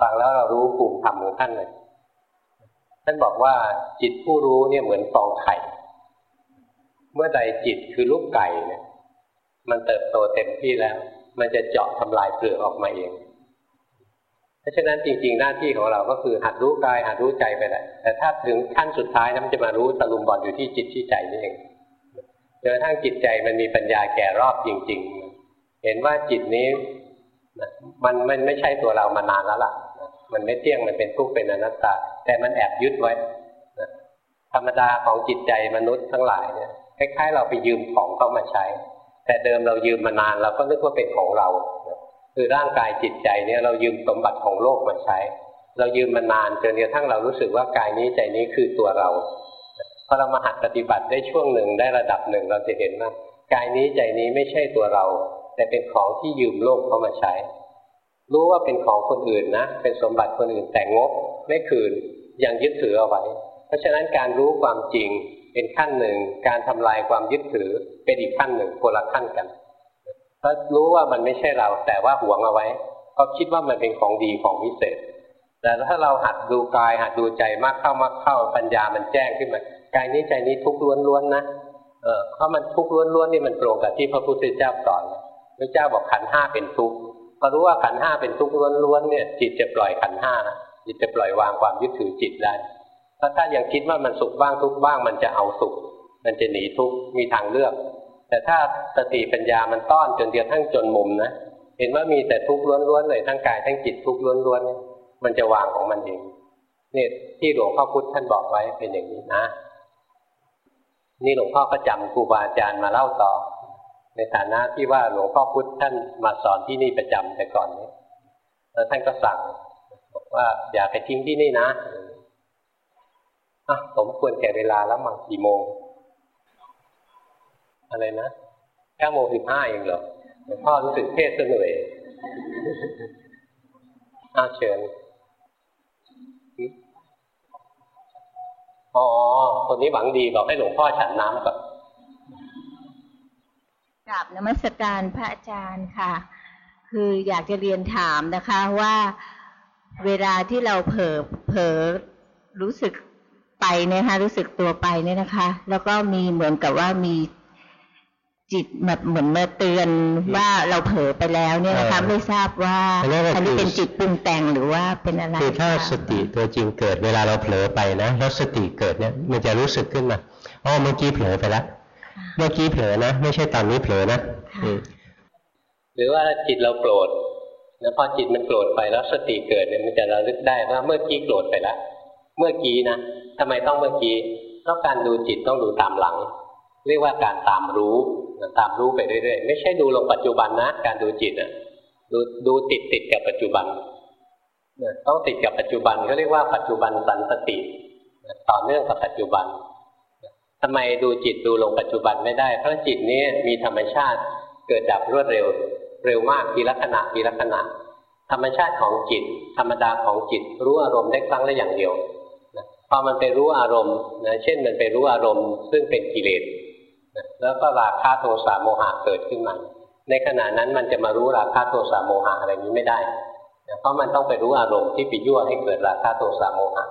ฟังแล้วเรารู้ภูมิธรรมของท่านเลยท่านบอกว่าจิตผู้รู้เนี่ยเหมือนฟองไข่ เมื่อใดจิตคือลูกไก่เนี่ย มันเติบโตเต็มที่แล้ว มันจะเจาะทำลายเปลือกออกมาเอง เพราะฉะนั้นจริง ๆ หน้าที่ของเราก็คือหัดรู้กายหัดรู้ใจไปแหละแต่ถ้าถึงขั้นสุดท้ายนะมันจะมารู้ตะลุมบอลอยู่ที่จิตที่ใจนี่เองจนกระทั่งจิตใจมันมีปัญญาแก่รอบจริง ๆ เห็นว่าจิตนี้มันมันไม่ใช่ตัวเรามานานแล้วล่ะ มันไม่เที่ยงมันเป็นทุกข์เป็นอนัตตา แต่มันแอบยึดไว้ธรรมดาของจิตใจมนุษย์ทั้งหลายเนี่ย คล้ายๆเราไปยืมของเขามาใช้ แต่เดิมเรายืมมานานเราก็นึกว่าเป็นของเรา คือร่างกายจิตใจเนี่ยเรายืมสมบัติของโลกมาใช้ เรายืมมานานจนกระทั่งเรารู้สึกว่ากายนี้ใจนี้คือตัวเราพอเรามาหัดปฏิบัติได้ช่วงหนึ่งได้ระดับหนึ่งเราจะเห็นว่ากายนี้ใจนี้ไม่ใช่ตัวเรา แต่เป็นของที่ยืมโลกเขามาใช้ รู้ว่าเป็นของคนอื่นนะ เป็นสมบัติคนอื่นแต่งบไม่คืนยังยึดถือเอาไว้ เพราะฉะนั้นการรู้ความจริง เป็นขั้นหนึ่ง การทำลายความยึดถือเป็นอีกขั้นหนึ่งคนละขั้นกันเพราะรู้ว่ามันไม่ใช่เรา แต่ว่าหวงเอาไว้เพราคิดว่ามันเป็นของดีของพิเศษ แต่ถ้าเราหัดดูกายหัดดูใจมากเข้ามากเข้าปัญญามันแจ้งขึ้นมากายนี้ใจนี้ทุกข์ล้วนๆนะเออเพราะมันทุกข์ล้วนๆนี่มันตรงกับที่พระพุทธเจ้าสอนพระเจ้าบอกขันห้าเป็นทุกข์พอรู้ว่าขันห้าเป็นทุกข์ล้วนๆเนี่ย จิตจะปล่อยขันห้านะจิตจะปล่อยวางความยึดถือจิตได้ ถ้าถ้ายังคิดว่ามันสุขบ้างทุกบ้าง มันจะเอาสุข มันจะหนีทุกข์มีทางเลือก แต่ถ้าสติปัญญามันต้อนจนเดียวทั้งจนมุมนะเห็นว่ามีแต่ทุกข์ล้วนๆเลยทั้งกายทั้งจิตทุกข์ล้วนๆมันจะวางของมันเองเนี่ยที่หลวงพ่อพุธท่านบอกไว้เป็นอย่างนี้นะ นี่หลวงพ่อก็จำครูบาอาจารย์มาเล่าต่อ ในฐานะที่ว่าหลวงพ่อพุธท่านมาสอนที่นี่ประจำแต่ก่อนนี้แล้วท่านก็สั่งบอกว่าอย่าไปทิ้งที่นี่นะ อะสมควรแก่เวลาแล้วมั้งกี่โมง อะไรนะแค่โมงสิบห้าเองเหรอหลวงพ่อรู้สึกเทศเหนื่อยอาเชิญอ๋อ คนนี้หวังดีบอกให้หลวงพ่อฉันน้ำก่อนกราบนมัสการพระอาจารย์ค่ะ คืออยากจะเรียนถามนะคะว่าเวลาที่เราเผลอเผลอรู้สึก ไปเนี่ยคะรู้สึกตัวไปเนี่ยนะคะ แล้วก็มีเหมือนกับว่ามีจิตแบบเหมือนมาเตือนว่าเราเผลอไปแล้วเนี่ยนะคะไม่ทราบว่าอันนี้เป็นจิตปรุงแต่งหรือว่าเป็นอะไรคือถ้าสติตัวจริงเกิดเวลาเราเผลอไปนะแล้วสติเกิดเนี่ยมันจะรู้สึกขึ้นมาอ๋อเมื่อกี้เผลอไปแล้วเมื่อกี้เผลอนะ ไม่ใช่ตอนนี้เผลอนะหรือว่าจิตเราโกรธแล้วพอจิตมันโกรธไปแล้วสติเกิดเนี่ยมันจะระลึกได้ว่าเมื่อกี้โกรธไปแล้ว เมื่อกี้นะทำไมต้องเมื่อกี้เพราะการดูจิตต้องดูตามหลัง เรียกว่าการตามรู้ตามรู้ไปเรื่อยๆไม่ใช่ดูลงปัจจุบันนะการดูจิตอะดูดูติดติดกับปัจจุบันต้องติดกับปัจจุบันเขาเรียกว่าปัจจุบันสันสติต่อเนื่องกับปัจจุบันทำไมดูจิตดูลงปัจจุบันไม่ได้ เพราะจิตนี้มีธรรมชาติเกิดดับรวดเร็ว เร็วมากทีละขณะทีละขณะ ธรรมชาติของจิต ธรรมดาของจิตรู้อารมณ์ได้ครั้งละอย่างเดียว พอมันไปรู้อารมณ์นะเช่นมันไปรู้อารมณ์ ซึ่งเป็นกิเลสแล้วก็ราคะโทสะโมหะเกิดขึ้นมา ในขณะนั้นมันจะมารู้ราคะโทสะโมหะอะไรนี้ไม่ได้เพราะมันต้องไปรู้อารมณ์ที่ไปยั่วให้เกิดราคะโทสะโมหะ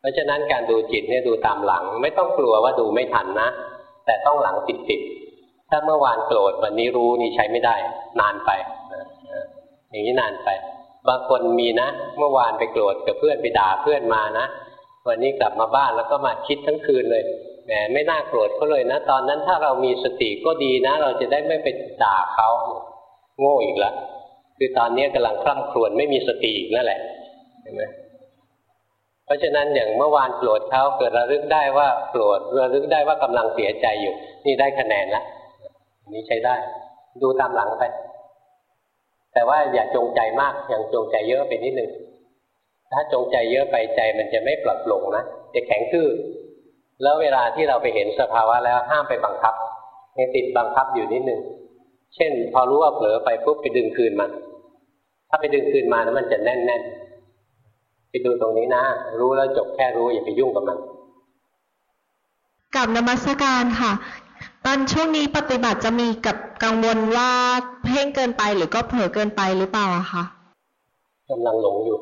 เพราะฉะนั้นการดูจิตเนี่ยดูตามหลัง ไม่ต้องกลัวว่าดูไม่ทันนะ แต่ต้องหลังติดติดถ้าเมื่อวานโกรธวันนี้รู้นี่ใช้ไม่ได้ นานไปอย่างนี้นานไป บางคนมีนะ เมื่อวานไปโกรธกับเพื่อนไปด่าเพื่อนมานะ วันนี้กลับมาบ้านแล้วก็มาคิดทั้งคืนเลยแหมไม่น่าโกรธเขาเลยนะ ตอนนั้นถ้าเรามีสติก็ดีนะ เราจะได้ไม่ไปด่าเขาโง่อีกแล้วคือตอนนี้กำลังคล่ำครวญไม่มีสติอีกนั่นแหละเห็นไหมเพราะฉะนั้นอย่างเมื่อวานโกรธเขาเกิดระลึกได้ว่าโกรธระลึกได้ว่ากำลังเสียใจอยู่ นี่ได้คะแนนแล้วนี้ใช้ได้ ดูตามหลังไป แต่ว่าอย่าจงใจมากอย่างจงใจเยอะไปนิดนึงถ้าจงใจเยอะไปใจมันจะไม่ปลดโปร่งนะจะแข็งทื่อแล้วเวลาที่เราไปเห็นสภาวะแล้วห้ามไปบังคับยังติดบังคับอยู่นิดนึงเช่น พอรู้ว่าเผลอไปปุ๊บไปดึงคืนมาถ้าไปดึงคืนมานะมันจะแน่นแน่นไปดูตรงนี้นะ รู้แล้วจบแค่รู้อย่าไปยุ่งกับมันกับนมัสการค่ะ ตอนช่วงนี้ปฏิบัติจะมีกับกังวลว่าเพ่งเกินไปหรือก็เผลอเกินไปหรือเปล่าคะกำลังหลงอยู่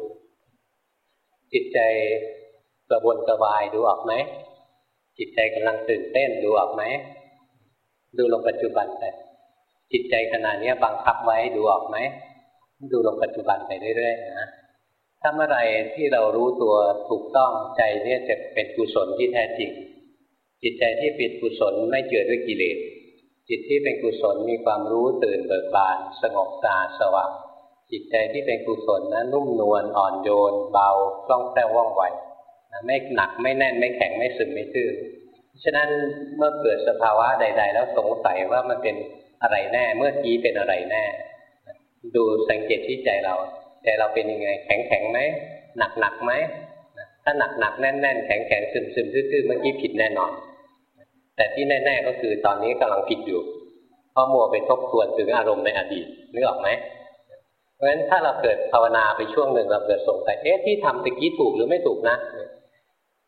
จิตใจกระวนกระวายดูออกไหมจิตใจกำลังตื่นเต้นดูออกไหมดูลงปัจจุบันไปจิตใจขณะนี้บังคับไว้ดูออกไหมดูลงปัจจุบันไปเรื่อยๆนะถ้าเมื่อไรที่เรารู้ตัวถูกต้องใจเนี่ยจะเป็นกุศลที่แท้จริง จิตใจที่เป็นกุศลไม่เจือด้วยกิเลส จิตที่เป็นกุศลมีความรู้ตื่นเบิกบาน สงบตาสว่างจิตใจที่เป็นกุศลนั้นนุ่มนวลอ่อนโยน เบาคล่องแคล่วว่องไวไม่หนักไม่แน่นไม่แข็งไม่ซึมไม่ตื้อฉะนั้นเมื่อเกิดสภาวะใด ๆ แล้วสงสัยว่ามันเป็นอะไรแน่ เมื่อกี้เป็นอะไรแน่ ดูสังเกตที่ใจเราใจเราเป็นยังไง แข็งแข็งไหมหนักหนักไหมถ้าหนักหนักแน่นแน่นแข็งแข็งซึมซึมทื่อๆเมื่อกี้ผิดแน่นอน แต่ที่แน่ ๆ ก็คือตอนนี้กำลังผิดอยู่ เพราะมัวไปทบทวนถึงอารมณ์ในอดีตนึกออกไหมเพราะฉะนั้นถ้าเราเกิดภาวนาไปช่วงหนึ่งเราเกิดสงสัยเอ๊ะที่ทำตะกี้ถูกหรือไม่ถูกนะ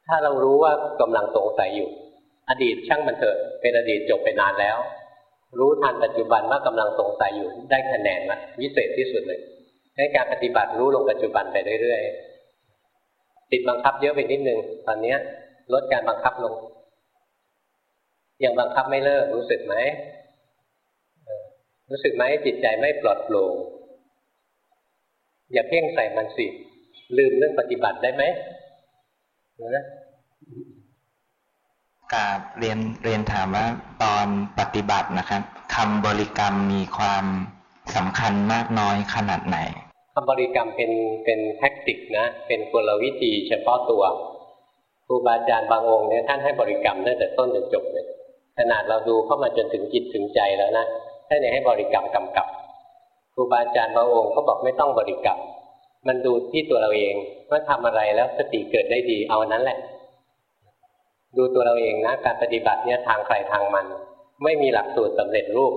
ถ้าเรารู้ว่ากำลังสงสัยอยู่ อดีตช่างมันเถอะเป็นอดีตจบไปนานแล้ว รู้ทันปัจจุบันว่ากำลังสงสัยอยู่ได้คะแนนนะวิเศษที่สุดเลยให้การปฏิบัติรู้ลงปัจจุบันไปเรื่อยๆติดบังคับเยอะไปนิดนึงตอนนี้ลดการบังคับลง ยังบังคับไม่เลิกรู้สึกไหมรู้สึกไหมจิตใจไม่ปลอดโปร่งอย่าเพ่งใส่มันสิลืมเรื่องปฏิบัติได้ไหมนะกาบเรียนเรียนถามว่าตอนปฏิบัตินะครับคำบริกรรมมีความสำคัญมากน้อยขนาดไหนคำบริกรรมเป็นเป็นแท็กติกนะ เป็นกลวิธีเฉพาะตัวครูบาอาจารย์บางองค์เนี่ยท่านให้บริกรรมตั้งแต่ต้นจนจบเลย ขนาดเราดูเข้ามาจนถึงจิตถึงใจแล้วนะท่านเนี่ยให้บริกรรมกำกับครูบาอาจารย์บางองค์เขาบอกไม่ต้องบริกรรมมันดูที่ตัวเราเองว่าทำอะไรแล้วสติเกิดได้ดีเอานั้นแหละ ดูตัวเราเองนะการปฏิบัติเนี่ยทางใครทางมัน ไม่มีหลักสูตรสำเร็จรูป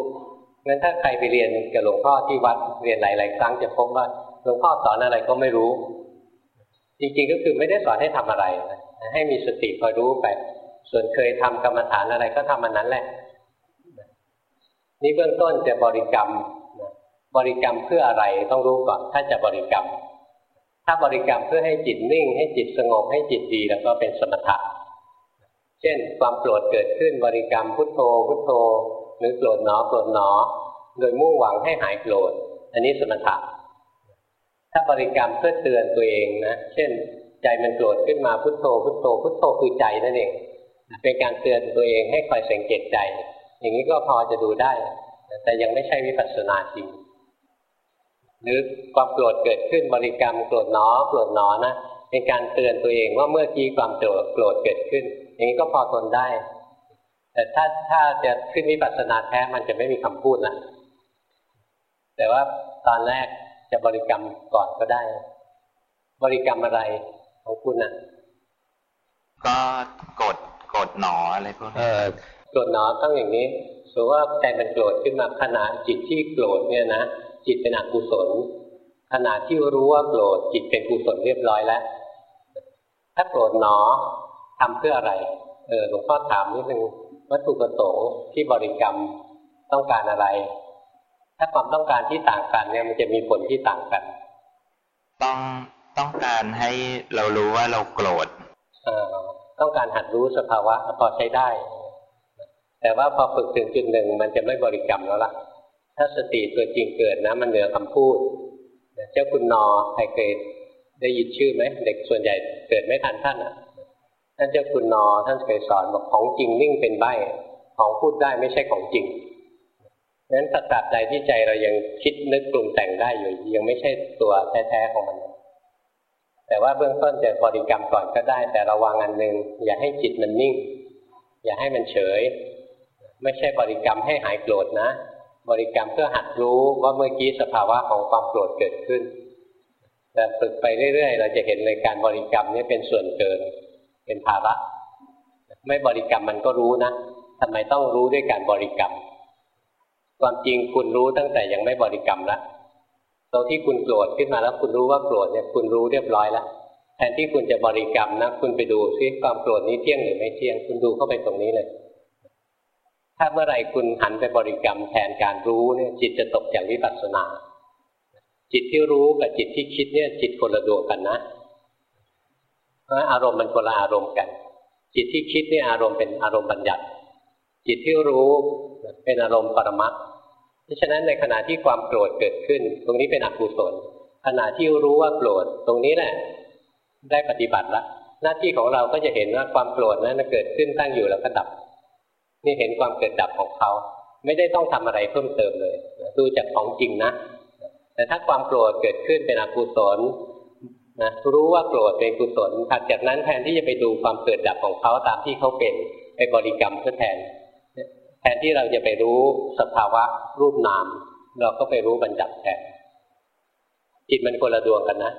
งั้นถ้าใครไปเรียนกับหลวงพ่อที่วัดเรียนหลาย ๆ ครั้งจะพบว่าหลวงพ่อสอนอะไรก็ไม่รู้ จริงๆก็คือไม่ได้สอนให้ทำอะไร ให้มีสติคอยรู้ไป ส่วนเคยทำกรรมฐานอะไรก็ทำมันนั้นแหละ นี่เบื้องต้นจะบริกรรมบริกรรมเพื่ออะไรต้องรู้ก่อน ถ้าจะบริกรรม ถ้าบริกรรมเพื่อให้จิตนิ่ง ให้จิตสงบให้จิตดีแล้วก็เป็นสมถะเช่น ความโกรธเกิดขึ้นบริกรรมพุทโธ พุทโธ หรือโกรธหนอโกรธหนอ โดยมุ่งหวังให้หายโกรธอันนี้สมถะถ้าบริกรรมเพื่อเตือนตัวเองนะเช่น ใจมันโกรธขึ้นมาพุทโธ พุทโธ พุทโธคือใจนั่นเอง เป็นการเตือนตัวเองให้คอยสังเกตใจ อย่างนี้ก็พอจะดูได้ แต่ยังไม่ใช่วิปัสสนาจริง หรือความโกรธเกิดขึ้นบริกรรมโกรธหนอโกรธหนอนะเป็นการเตือนตัวเองว่าเมื่อกี้ความโกรธโกรธเกิดขึ้น อย่างนี้ก็พอทนได้ แต่ถ้าถ้าจะขึ้นวิปัสสนาแท้มันจะไม่มีคำพูดละแต่ว่าตอนแรกจะบริกรรมก่อนก็ได้ บริกรรมอะไรของคุณนะ่ะก็กด กดหนออะไรพวกนี้โกรธหนอต้องอย่างนี้สมมติว่าใจมันโกรธขึ้นมาขณะจิตที่โกรธเนี่ยนะจิตเป็นอกุศลขณะที่รู้ว่าโกรธจิตเป็นกุศลเรียบร้อยแล้ว ถ้าโกรธหนอทำเพื่ออะไรเออหลวงพ่อถามนิดนึงวัตถุประสงค์ที่บริกรรมต้องการอะไร ถ้าความต้องการที่ต่างกันเนี่ยมันจะมีผลที่ต่างกัน ต้องต้องการให้เรารู้ว่าเราโกรธ ต้องการหัดรู้สภาวะพอใช้ได้ แต่ว่าพอฝึกถึงจุดหนึ่งมันจะไม่บริกรรมแล้วล่ะ ถ้าสติตัวจริงเกิดนะ มันเหนือคำพูด เจ้าคุณนอใครเคยได้ยินชื่อไหมเด็กส่วนใหญ่เกิดไม่ทันท่านอะท่านเจ้าคุณนอท่านเคยสอนบอกของจริงนิ่งเป็นใบของพูดได้ไม่ใช่ของจริงนั้นตราบใดที่ใจเรายังคิดนึกปรุงแต่งได้อยู่ ยังไม่ใช่ตัวแท้ๆของมัน แต่ว่าเบื้องต้นจะบริกรรมก่อนก็ได้ แต่ระวังอันหนึ่งอย่าให้จิตมันนิ่ง อย่าให้มันเฉย ไม่ใช่บริกรรมให้หายโกรธนะ บริกรรมเพื่อหัดรู้ว่าเมื่อกี้สภาวะของความโกรธเกิดขึ้น แต่ฝึกไปเรื่อยๆ เราจะเห็นเลยการบริกรรมนี่เป็นส่วนเกิน เป็นภาระไม่บริกรรมมันก็รู้นะทำไมต้องรู้ด้วยการบริกรรม ความจริงคุณรู้ตั้งแต่ยังไม่บริกรรมแล้ว ตรงที่คุณโกรธขึ้นมาแล้วคุณรู้ว่าโกรธเนี่ยคุณรู้เรียบร้อยแล้วแทนที่คุณจะบริกรรมนะคุณไปดูซิความโกรธนี้เที่ยงหรือไม่เที่ยง คุณดูเข้าไปตรงนี้เลย ถ้าเมื่อไหร่คุณหันไปบริกรรมแทนการรู้เนี่ย จิตจะตกจากวิปัสสนา จิตที่รู้กับจิตที่คิดเนี่ย จิตคนละดวงกันนะเพราะอารมณ์มันคนละอารมณ์กัน จิตที่คิดเนี่ยอารมณ์เป็นอารมณ์บัญญัติ จิตที่รู้เป็นอารมณ์ปรมัตถเพ ราะฉะนั้นในขณะที่ความโกรธเกิดขึ้น ตรงนี้เป็นอกุศลขณะที่รู้ว่าโกรธตรงนี้แหละ ได้ปฏิบัติละหน้าที่ของเราก็จะเห็นว่าความโกรธนั้นเกิดขึ้นตั้งอยู่แล้วก็ดับ นี่เห็นความเกิดดับของเขา ไม่ได้ต้องทำอะไรเพิ่มเติมเลยดูจากของจริงนะ แต่ถ้าความโกรธเกิดขึ้นเป็นอกุศลนะรู้ว่าโกรธเป็นกุศลถัดจากนั้นแทนที่จะไปดูความเกิดดับของเขาตามที่เขาเป็นไปบริกรรมเพื่อแทน แทนที่เราจะไปรู้สภาวะรูปนาม เราก็ไปรู้บรรจับแทนจิตมันคนละดวงกันนะ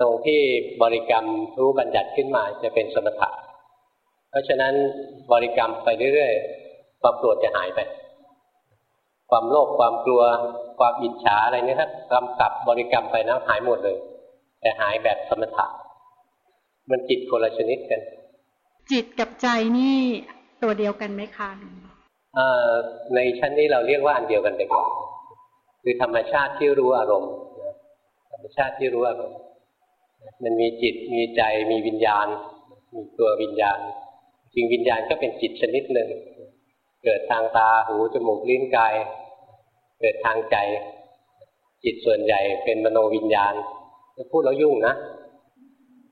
ตรงที่บริกรรมรู้บัญญัติขึ้นมาจะเป็นสมถะเพราะฉะนั้นบริกรรมไปเรื่อยๆความโกรธจะหายไป ความโลภความกลัว ความอิจฉาอะไรนี่ถ้ากำกับบริกรรมไปนะหายหมดเลย แต่หายแบบสมถะมันจิตคนละชนิดกัน จิตกับใจนี่ตัวเดียวกันไหมคะ ในชั้นนี้เราเรียกว่าอันเดียวกันไปก่อนคือธรรมชาติที่รู้อารมณ์ธรรมชาติที่รู้อารมณ์มันมีจิตมีใจมีวิญญาณ มีตัววิญญาณ จริงวิญญาณก็เป็นจิตชนิดหนึ่งเกิดทางตาหูจมูกลิ้นกาย เกิดทางใจ จิตส่วนใหญ่เป็นมโนวิญญาณจะพูดแล้วยุ่งนะ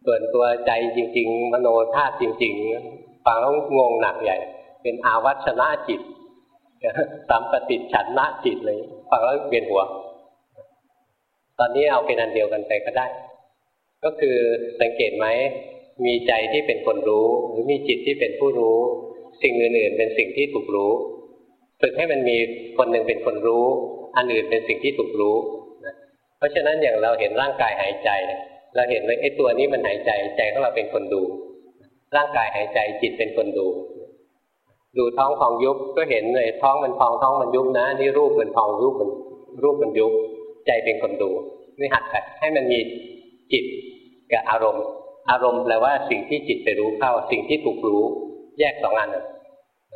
ส่วนตัวใจจริง ๆ มโนธาตุจริง ๆ ฟังแล้วงงหนักใหญ่ เป็นอาวัชนะจิตสัมปติฉันนะจิตเลยฟังแล้วเวียนหัว ตอนนี้เอาเป็นอันเดียวกันไปก็ได้ ก็คือสังเกตไหมมีใจที่เป็นคนรู้ หรือมีจิตที่เป็นผู้รู้ สิ่งอื่น ๆ เป็นสิ่งที่ถูกรู้ฝึกให้มันมีคนหนึ่งเป็นคนรู้ อันอื่นเป็นสิ่งที่ถูกรู้เพราะฉะนั้นอย่างเราเห็นร่างกายหายใจ เราเห็นว่าไอ้ตัวนี้มันหายใจใจของเราเป็นคนดู ร่างกายหายใจจิตเป็นคนดู ดูท้องพองยุบก็เห็นเลยท้องมันพองท้องมันยุบนะ นี่รูปมันพองรูปมันรูปมันยุบใจเป็นคนดูนี่หัดไปให้มันมีจิตกับอารมณ์ อารมณ์แปลว่าสิ่งที่จิตไปรู้เข้า สิ่งที่ถูกรู้ แยกสองอัน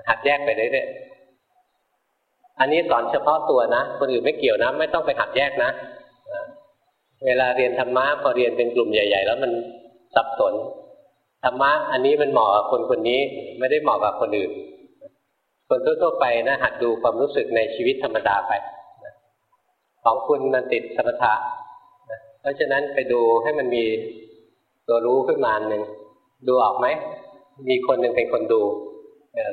หัดแยกไปเรื่อยๆอันนี้สอนเฉพาะตัวนะคนอื่นไม่เกี่ยวนะ ไม่ต้องไปหัดแยกนะเวลาเรียนธรรมะพอเรียนเป็นกลุ่มใหญ่ ๆ แล้วมันสับสนธรรมะอันนี้มันเหมาะกับคนคนนี้ไม่ได้เหมาะกับคนอื่น คนทั่วๆไปนะหัดดูความรู้สึกในชีวิตธรรมดาไปของคุณมันติดสมถะเพราะฉะนั้นไปดูให้มันมีตัวรู้ขึ้นมาหนึ่งดูออกไหมมีคนหนึ่งเป็นคนดู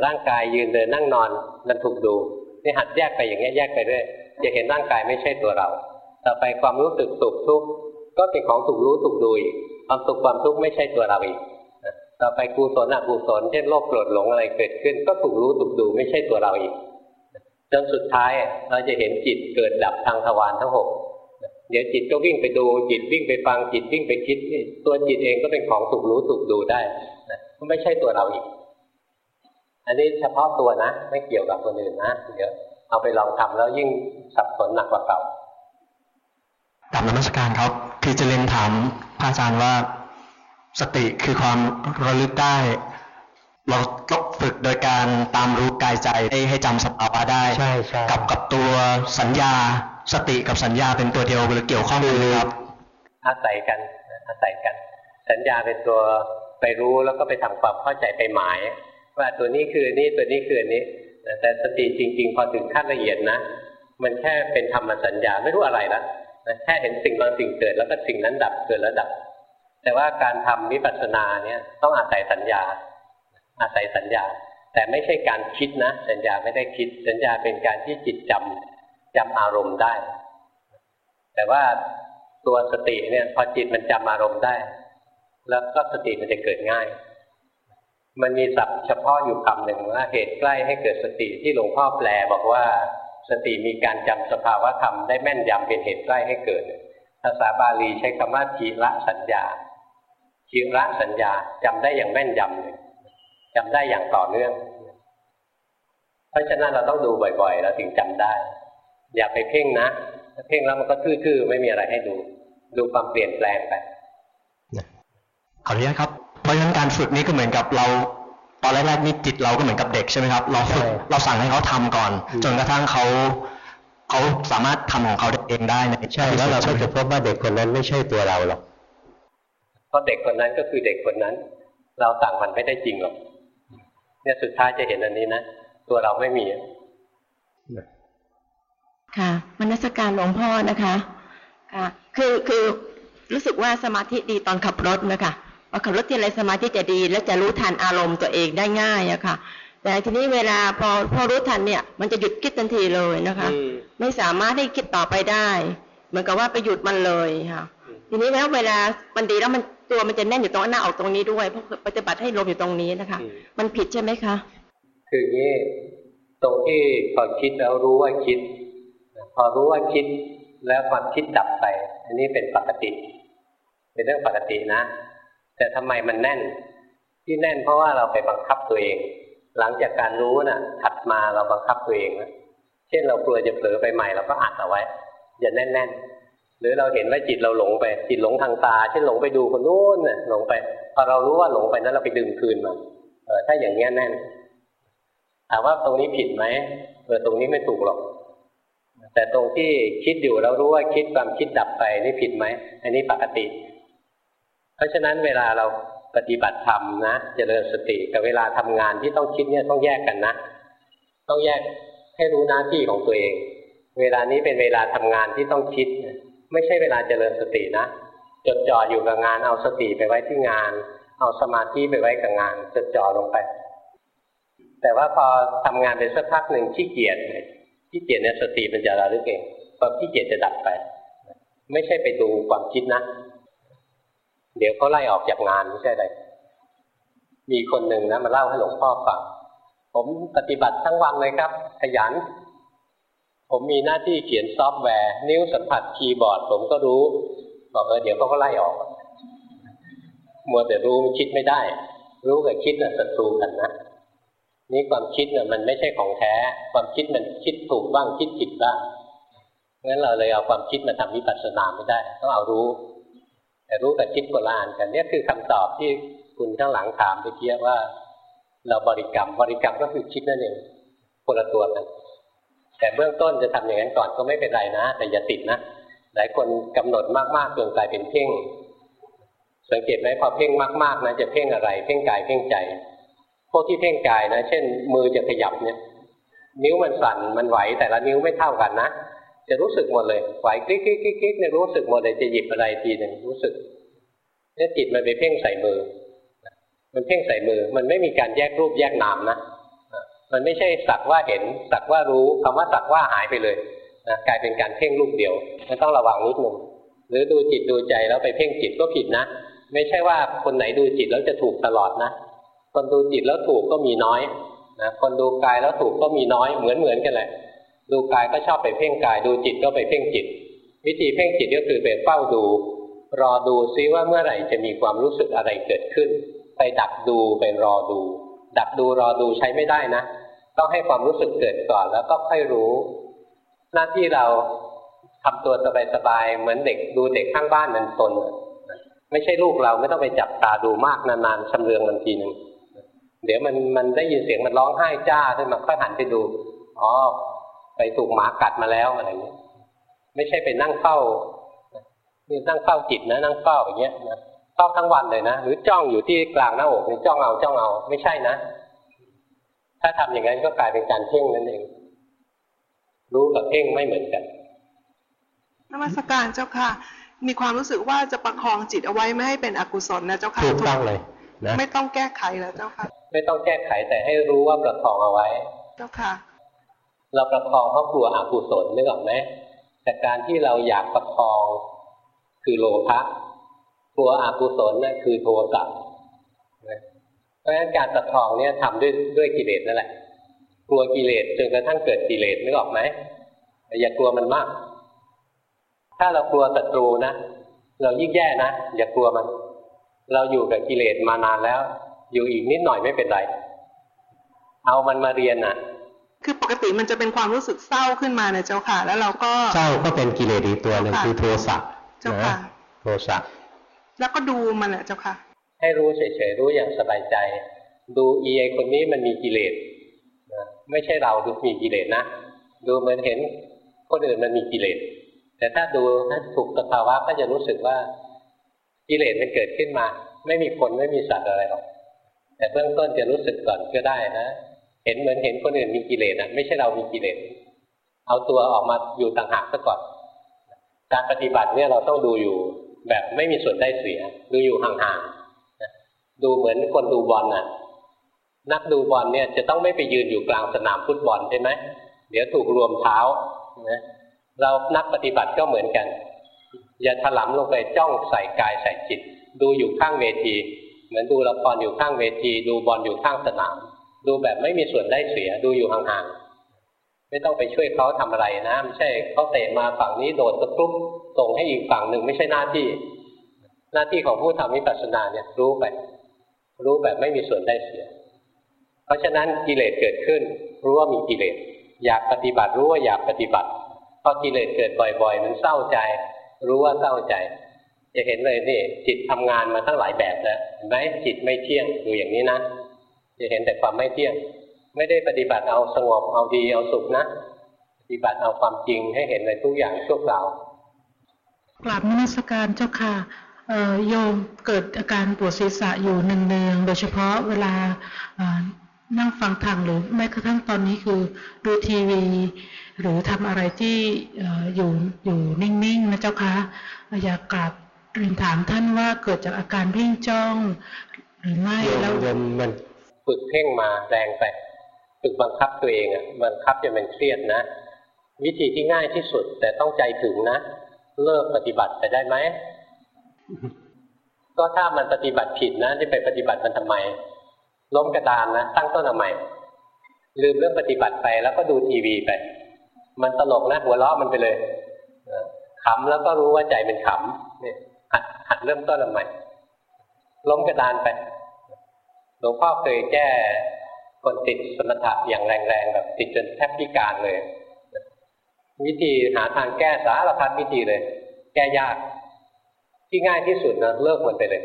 ร่างกายยืนเดินนั่งนอนมันถูกดูนี่หัดแยกไปอย่างนี้แยกไปเรื่อยจะเห็นร่างกายไม่ใช่ตัวเรา ต่อไปความรู้สึกสุขทุกข์ก็เป็นของถูกรู้ถูกดูอีกความสุขความทุกข์ไม่ใช่ตัวเราอีก ต่อไปกุศลอกุศลเช่นโลภโกรธหลงอะไรเกิดขึ้น ก็ถูกรู้ถูกดูไม่ใช่ตัวเราอีกจนสุดท้ายเราจะเห็นจิตเกิดดับทางทวารทั้งหกเดี๋ยวจิตก็วิ่งไปดูจิตวิ่งไปฟังจิตวิ่งไปคิดนี่ตัวจิตเองก็เป็นของถูกรู้ถูกดูได้ก็ไม่ใช่ตัวเราอีก อันนี้เฉพาะตัวนะ ไม่เกี่ยวกับคนอื่นนะเดี๋ยวเอาไปลองทำแล้วยิ่งสับสนหนักกว่าเก่าถามนมัสการครับ คือจะเรียนถามพระอาจารย์ว่า สติคือความระลึกได้ เราต้องฝึกโดยการตามรู้กายใจให้ให้จำสภาวะได้ใช่ใช่กับกับตัวสัญญา สติกับสัญญาเป็นตัวเดียวหรือเกี่ยวข้องกันไหมครับอาศัยกันอาศัยกัน สัญญาเป็นตัวไปรู้แล้วก็ไปทำความเข้าใจไปหมาย ว่าตัวนี้คือนี้ตัวนี้คือนี้ แต่สติจริง ๆ พอถึงขั้นละเอียดนะ มันแค่เป็นธรรมสัญญาไม่รู้อะไรละแค่เห็นสิ่งบางสิ่งเกิด แล้วก็สิ่งนั้นดับเกิดแล้วดับ แต่ว่าการทำวิปัสสนาเนี่ยต้องอาศัยสัญญา อาศัยสัญญา แต่ไม่ใช่การคิดนะ สัญญาไม่ได้คิด สัญญาเป็นการที่จิตจำจำอารมณ์ได้ แต่ว่าตัวสติเนี่ยพอจิตมันจำอารมณ์ได้ แล้วก็สติมันจะเกิดง่าย มันมีศัพท์เฉพาะอยู่คำหนึ่งว่าเหตุใกล้ให้เกิดสติที่หลวงพ่อแปลบอกว่าสติมีการจำสภาวะธรรมได้แม่นยำเป็นเหตุใกล้ให้เกิด ภาษาบาลีใช้คำว่าทีละสัญญา ทีละสัญญาจำได้อย่างแม่นยำเลยจำได้อย่างต่อเนื่อง เพราะฉะนั้นเราต้องดูบ่อยๆ เราถึงจำได้ อย่าไปเพ่งนะถ้าเพ่งแล้วมันก็ทื่อๆ ไม่มีอะไรให้ดู ดูความเปลี่ยนแปลงไปขออนุญาตครับเพราะฉะนั้นการฝึกนี้ก็เหมือนกับเราตอนแรกๆนี่จิตเราก็เหมือนกับเด็กใช่ไหมครับ เราฝึกเราสั่งให้เขาทำก่อน จนกระทั่งเขาเขาสามารถทำของเขาเองได้ใช่แล้วเราก็จะพบว่าเด็กคนนั้นไม่ใช่ตัวเราหรอก เพราะเด็กคนนั้นก็คือเด็กคนนั้น เราสั่งมันไม่ได้จริงหรอกเนี่ยสุดท้ายจะเห็นอันนี้นะตัวเราไม่มีค่ะมนสการหลวงพ่อนะคะค่ะคือคือรู้สึกว่าสมาธิดีตอนขับรถนะคะพอขับรถที่ไรสมาธิจะดี และจะรู้ทันอารมณ์ตัวเองได้ง่ายอะค่ะ แต่ทีนี้เวลาพอพอรู้ทันเนี่ย มันจะหยุดคิดทันทีเลยนะคะ ไม่สามารถให้คิดต่อไปได้ เหมือนกับว่าไปหยุดมันเลยค่ะ ทีนี้แล้วเวลามันดีแล้วมัน ตัวมันจะแน่นอยู่ตรงหน้าออกตรงนี้ด้วยเพราะปฏิบัติให้ลมอยู่ตรงนี้นะคะ มันผิดใช่ไหมคะคืออย่างนี้ตรงที่พอคิดแล้วรู้ว่าคิด พอรู้ว่าคิดแล้วความคิดดับไป อันนี้เป็นปกติ เป็นเรื่องปกตินะ แต่ทำไมมันแน่น ที่แน่นเพราะว่าเราไปบังคับตัวเอง หลังจากการรู้นะ่ะถัดมาเราบังคับตัวเองนะเช่นเรากลัวจะเผลอไปใหม่เราก็อัดเอาไว้อย่าแน่นๆ หรือเราเห็นว่าจิตเราหลงไป จิตหลงทางตาเช่นหลงไปดูคนนู้นน่ะหลงไปพอเรารู้ว่าหลงไปนั้นเราไปดึงคืนมาเออถ้าอย่างเงี้ยแน่นถามว่าตรงนี้ผิดไหมเออตรงนี้ไม่ถูกหรอก แต่ตรงที่คิดอยู่เรารู้ว่าคิดความคิดดับไปนี่ผิดไหมอันนี้ปกติ เพราะฉะนั้นเวลาเราปฏิบัติธรรมนะเจริญสติกับเวลาทำงานที่ต้องคิดเนี่ยต้องแยกกันนะต้องแยกให้รู้หน้าที่ของตัวเอง เวลานี้เป็นเวลาทำงานที่ต้องคิด ไม่ใช่เวลาเจริญสตินะจดจ่ออยู่กับงานเอาสติไปไว้ที่งาน เอาสมาธิไปไว้กับงานจดจ่อลงไป แต่ว่าพอทำงานไปสักพักหนึ่งขี้เกียจขี้เกียจเนี่ยสติมันจะระลึกเองความขี้เกียจจะดับไป ไม่ใช่ไปดูความคิดนะ เดี๋ยวเขาไล่ออกจากงานไม่ใช่อะไรมีคนหนึ่งนะมาเล่าให้หลวงพ่อฟังผมปฏิบัติทั้งวันเลยครับ ขยัน ผมมีหน้าที่เขียนซอฟต์แวร์ นิ้วสัมผัสคีย์บอร์ด ผมก็รู้ บอกเออเดี๋ยวเขาก็ไล่ออกมัวแต่รู้มันคิดไม่ได้ รู้กับคิดน่ะศัตรูกันนะนี่ความคิดเนี่ยมันไม่ใช่ของแท้ ความคิดมันคิดถูกบ้างคิดผิดบ้างงั้นเราเลยเอาความคิดมาทำวิปัสสนาไม่ได้ต้องเอารู้ แต่รู้กับคิดโบราณกันนี่คือคำตอบที่คุณข้างหลังถามไปเกี้ว่า เราบริกรรมบริกรรมก็คือคิดนั่นเองคนละตัวกัน แต่เบื้องต้นจะทำอย่างนั้นก่อนก็ไม่เป็นไรนะ แต่อย่าติดนะ หลายคนกำหนดมากๆจนกลายเป็นเพ่ง สังเกตไหมพอเพ่งมากๆนะจะเพ่งอะไร เพ่งกายเพ่งใจ พวกที่เพ่งกายนะ เช่น มือจะขยับเนี่ย นิ้วมันสั่นมันไหวแต่ละนิ้วไม่เท่ากันนะ จะรู้สึกหมดเลย ไหวคลิกคลิกคลิกคลิกเนี่ยรู้สึกหมดเลยจะหยิบอะไรทีหนึ่งรู้สึกเนี่ยจิตมันไปเพ่งใส่มือ มันเพ่งใส่มือ มันไม่มีการแยกรูปแยกนามนะ มันไม่ใช่สักว่าเห็นสักว่ารู้คำว่าสักว่าหายไปเลยนะกลายเป็นการเพ่งรูปเดียวมันต้องระวังนิดหนึ่งหรือดูจิตดูใจแล้วไปเพ่งจิตก็ผิดนะ ไม่ใช่ว่าคนไหนดูจิตแล้วจะถูกตลอดนะ คนดูจิตแล้วถูกก็มีน้อยนะคนดูกายแล้วถูกก็มีน้อยเหมือนเหมือนกันแหละ ดูกายก็ชอบไปเพ่งกาย ดูจิตก็ไปเพ่งจิต วิธีเพ่งจิตก็คือไปเฝ้าดู รอดูซิว่าเมื่อไหร่จะมีความรู้สึกอะไรเกิดขึ้น ไปดักดูไปรอดู ดักดูรอดูใช้ไม่ได้นะ ต้องให้ความรู้สึกเกิดก่อน แล้วก็ค่อยรู้ หน้าที่เราทำตัวสบายๆเหมือนเด็กดูเด็กข้างบ้านมันตนไม่ใช่ลูกเราไม่ต้องไปจับตาดูมากนานๆชำเลืองมันทีหนึ่งเดี๋ยวมันมันได้ยินเสียงมันร้องไห้จ้าขึ้นมาค่อยหันไปดูอ๋อไปถูกหมากัดมาแล้วอะไรเงี้ยไม่ใช่ไปนั่งเฝ้านี่นั่งเฝ้าจิตนะ นั่งเฝ้าอย่างเงี้ยนะเฝ้าทั้งวันเลยนะหรือจ้องอยู่ที่กลางหน้าอกนี่จ้องเอาจ้องเอา ไม่ใช่นะ ถ้าทำอย่างนั้นก็กลายเป็นการเพ่งนั่นเอง รู้กับเพ่งไม่เหมือนกันนมัสการเจ้าค่ะ มีความรู้สึกว่าจะประคองจิตเอาไว้ไม่ให้เป็นอกุศลนะเจ้าค่ะถูกต้องเลยนะไม่ต้องแก้ไขแล้วเจ้าค่ะ ไม่ต้องแก้ไขแต่ให้รู้ว่าประคองเอาไว้ เจ้าค่ะ เราประคองเพราะกลัวอกุศลนึกออกไหมแต่การที่เราอยากประคองคือโลภะกลัวอกุศลนั่นคือโทสะ เพราะฉะนั้นการประคองเนี่ยทำด้วยด้วยกิเลสนั่นแหละ กลัวกิเลสจนกระทั่งเกิดกิเลสนึกออกไหมอย่ากลัวมันมาก ถ้าเรากลัวศัตรูนะเรายิ่งแย่นะอย่ากลัวมัน เราอยู่กับกิเลสมานานแล้ว อยู่อีกนิดหน่อยไม่เป็นไร เอามันมาเรียนน่ะ คือปกติมันจะเป็นความรู้สึกเศร้าขึ้นมาเนี่ยเจ้าค่ะ แล้วเราก็เศร้าก็เป็นกิเลสอีกตัวหนึ่งคือโทสะเจ้าค่ะโทสะแล้วก็ดูมันแหละเจ้าค่ะ ให้รู้เฉยๆรู้อย่างสบายใจ ดูเอไอคนนี้มันมีกิเลสนะไม่ใช่เราดูมีกิเลสนะดูเหมือนเห็นคนอื่นมันมีกิเลสแต่ถ้าดูถ้าถูกสภาวะก็จะรู้สึกว่ากิเลสมันเกิดขึ้นมา ไม่มีคนไม่มีสัตว์อะไรหรอกแต่เบื้องต้นจะรู้สึกก่อนก็ได้นะ เห็นเหมือนเห็นคนอื่นมีกิเลสอะไม่ใช่เรามีกิเลสเอาตัวออกมาอยู่ต่างหากซะก่อน การปฏิบัติเนี่ยเราต้องดูอยู่แบบไม่มีส่วนได้เสีย ดูอยู่ห่างๆ ดูเหมือนคนดูบอลน่ะ นักดูบอลเนี่ยจะต้องไม่ไปยืนอยู่กลางสนามฟุตบอลใช่ไหมเดี๋ยวถูกรวมเท้านะเรานักปฏิบัติก็เหมือนกัน อย่าถลำลงไปจ้องใส่กายใส่จิต ดูอยู่ข้างเวที เหมือนดูละครอยู่ข้างเวที ดูบอลอยู่ข้างสนาม ดูแบบไม่มีส่วนได้เสีย ดูอยู่ห่างๆไม่ต้องไปช่วยเขาทำอะไรนะไม่ใช่เขาเตะมาฝั่งนี้โดดตะกรุบส่งให้อีกฝั่งหนึ่งไม่ใช่หน้าที่ หน้าที่ของผู้ทำวิปัสสนาเนี่ยรู้ไป รู้แบบไม่มีส่วนได้เสีย เพราะฉะนั้นกิเลสเกิดขึ้น รู้ว่ามีกิเลส อยากปฏิบัติรู้ว่าอยากปฏิบัติพอกิเลสเกิดบ่อย ๆ มันเศร้าใจ รู้ว่าเศร้าใจ จะเห็นเลยนี่จิตทำงานมาตั้งหลายแบบแล้วเห็นไหมจิตไม่เที่ยงดูอย่างนี้นะจะเห็นแต่ความไม่เที่ยง ไม่ได้ปฏิบัติเอาสงบเอาดีเอาสุขนะปฏิบัติเอาความจริงให้เห็นเลยทุกอย่างชั่วคราวกราบนมัสการเจ้าค่ะ โยมเกิดอาการปวดศีรษะอยู่เนืองๆโดยเฉพาะเวลานั่งฟังธรรมหรือแม้กระทั่งตอนนี้คือดูทีวี หรือทำอะไรที่อยู่อยู่นิ่งๆนะเจ้าคะอยากกราบเรียนถามท่านว่าเกิดจากอาการวิ่งจ้องหรือไม่แล้วมันฝึกเพ่งมาแรงไปฝึกบังคับตัวเองอะบังคับจนมันเครียดนะ วิธีที่ง่ายที่สุดแต่ต้องใจถึงนะ เลิกปฏิบัติไปได้ไหม ก็ถ้ามันปฏิบัติผิดนะที่ไปปฏิบัติมันทำไม ล้มกระดานนะตั้งต้นเอาใหม่ลืมเรื่องปฏิบัติไปแล้วก็ดูทีวีไป มันตลกนะหัวเราะมันไปเลยขำแล้วก็รู้ว่าใจเป็นขำเนี่ยหัดหัดเริ่มต้นใหม่ล้มกระดานไปหลวงพ่อเคยแก้คนติดสมถะอย่างแรงๆแบบติดจนแทบพิการเลย วิธีหาทางแก้สารพัดวิธีเลย แก้ยาก ที่ง่ายที่สุดนะเลิกมันไปเลย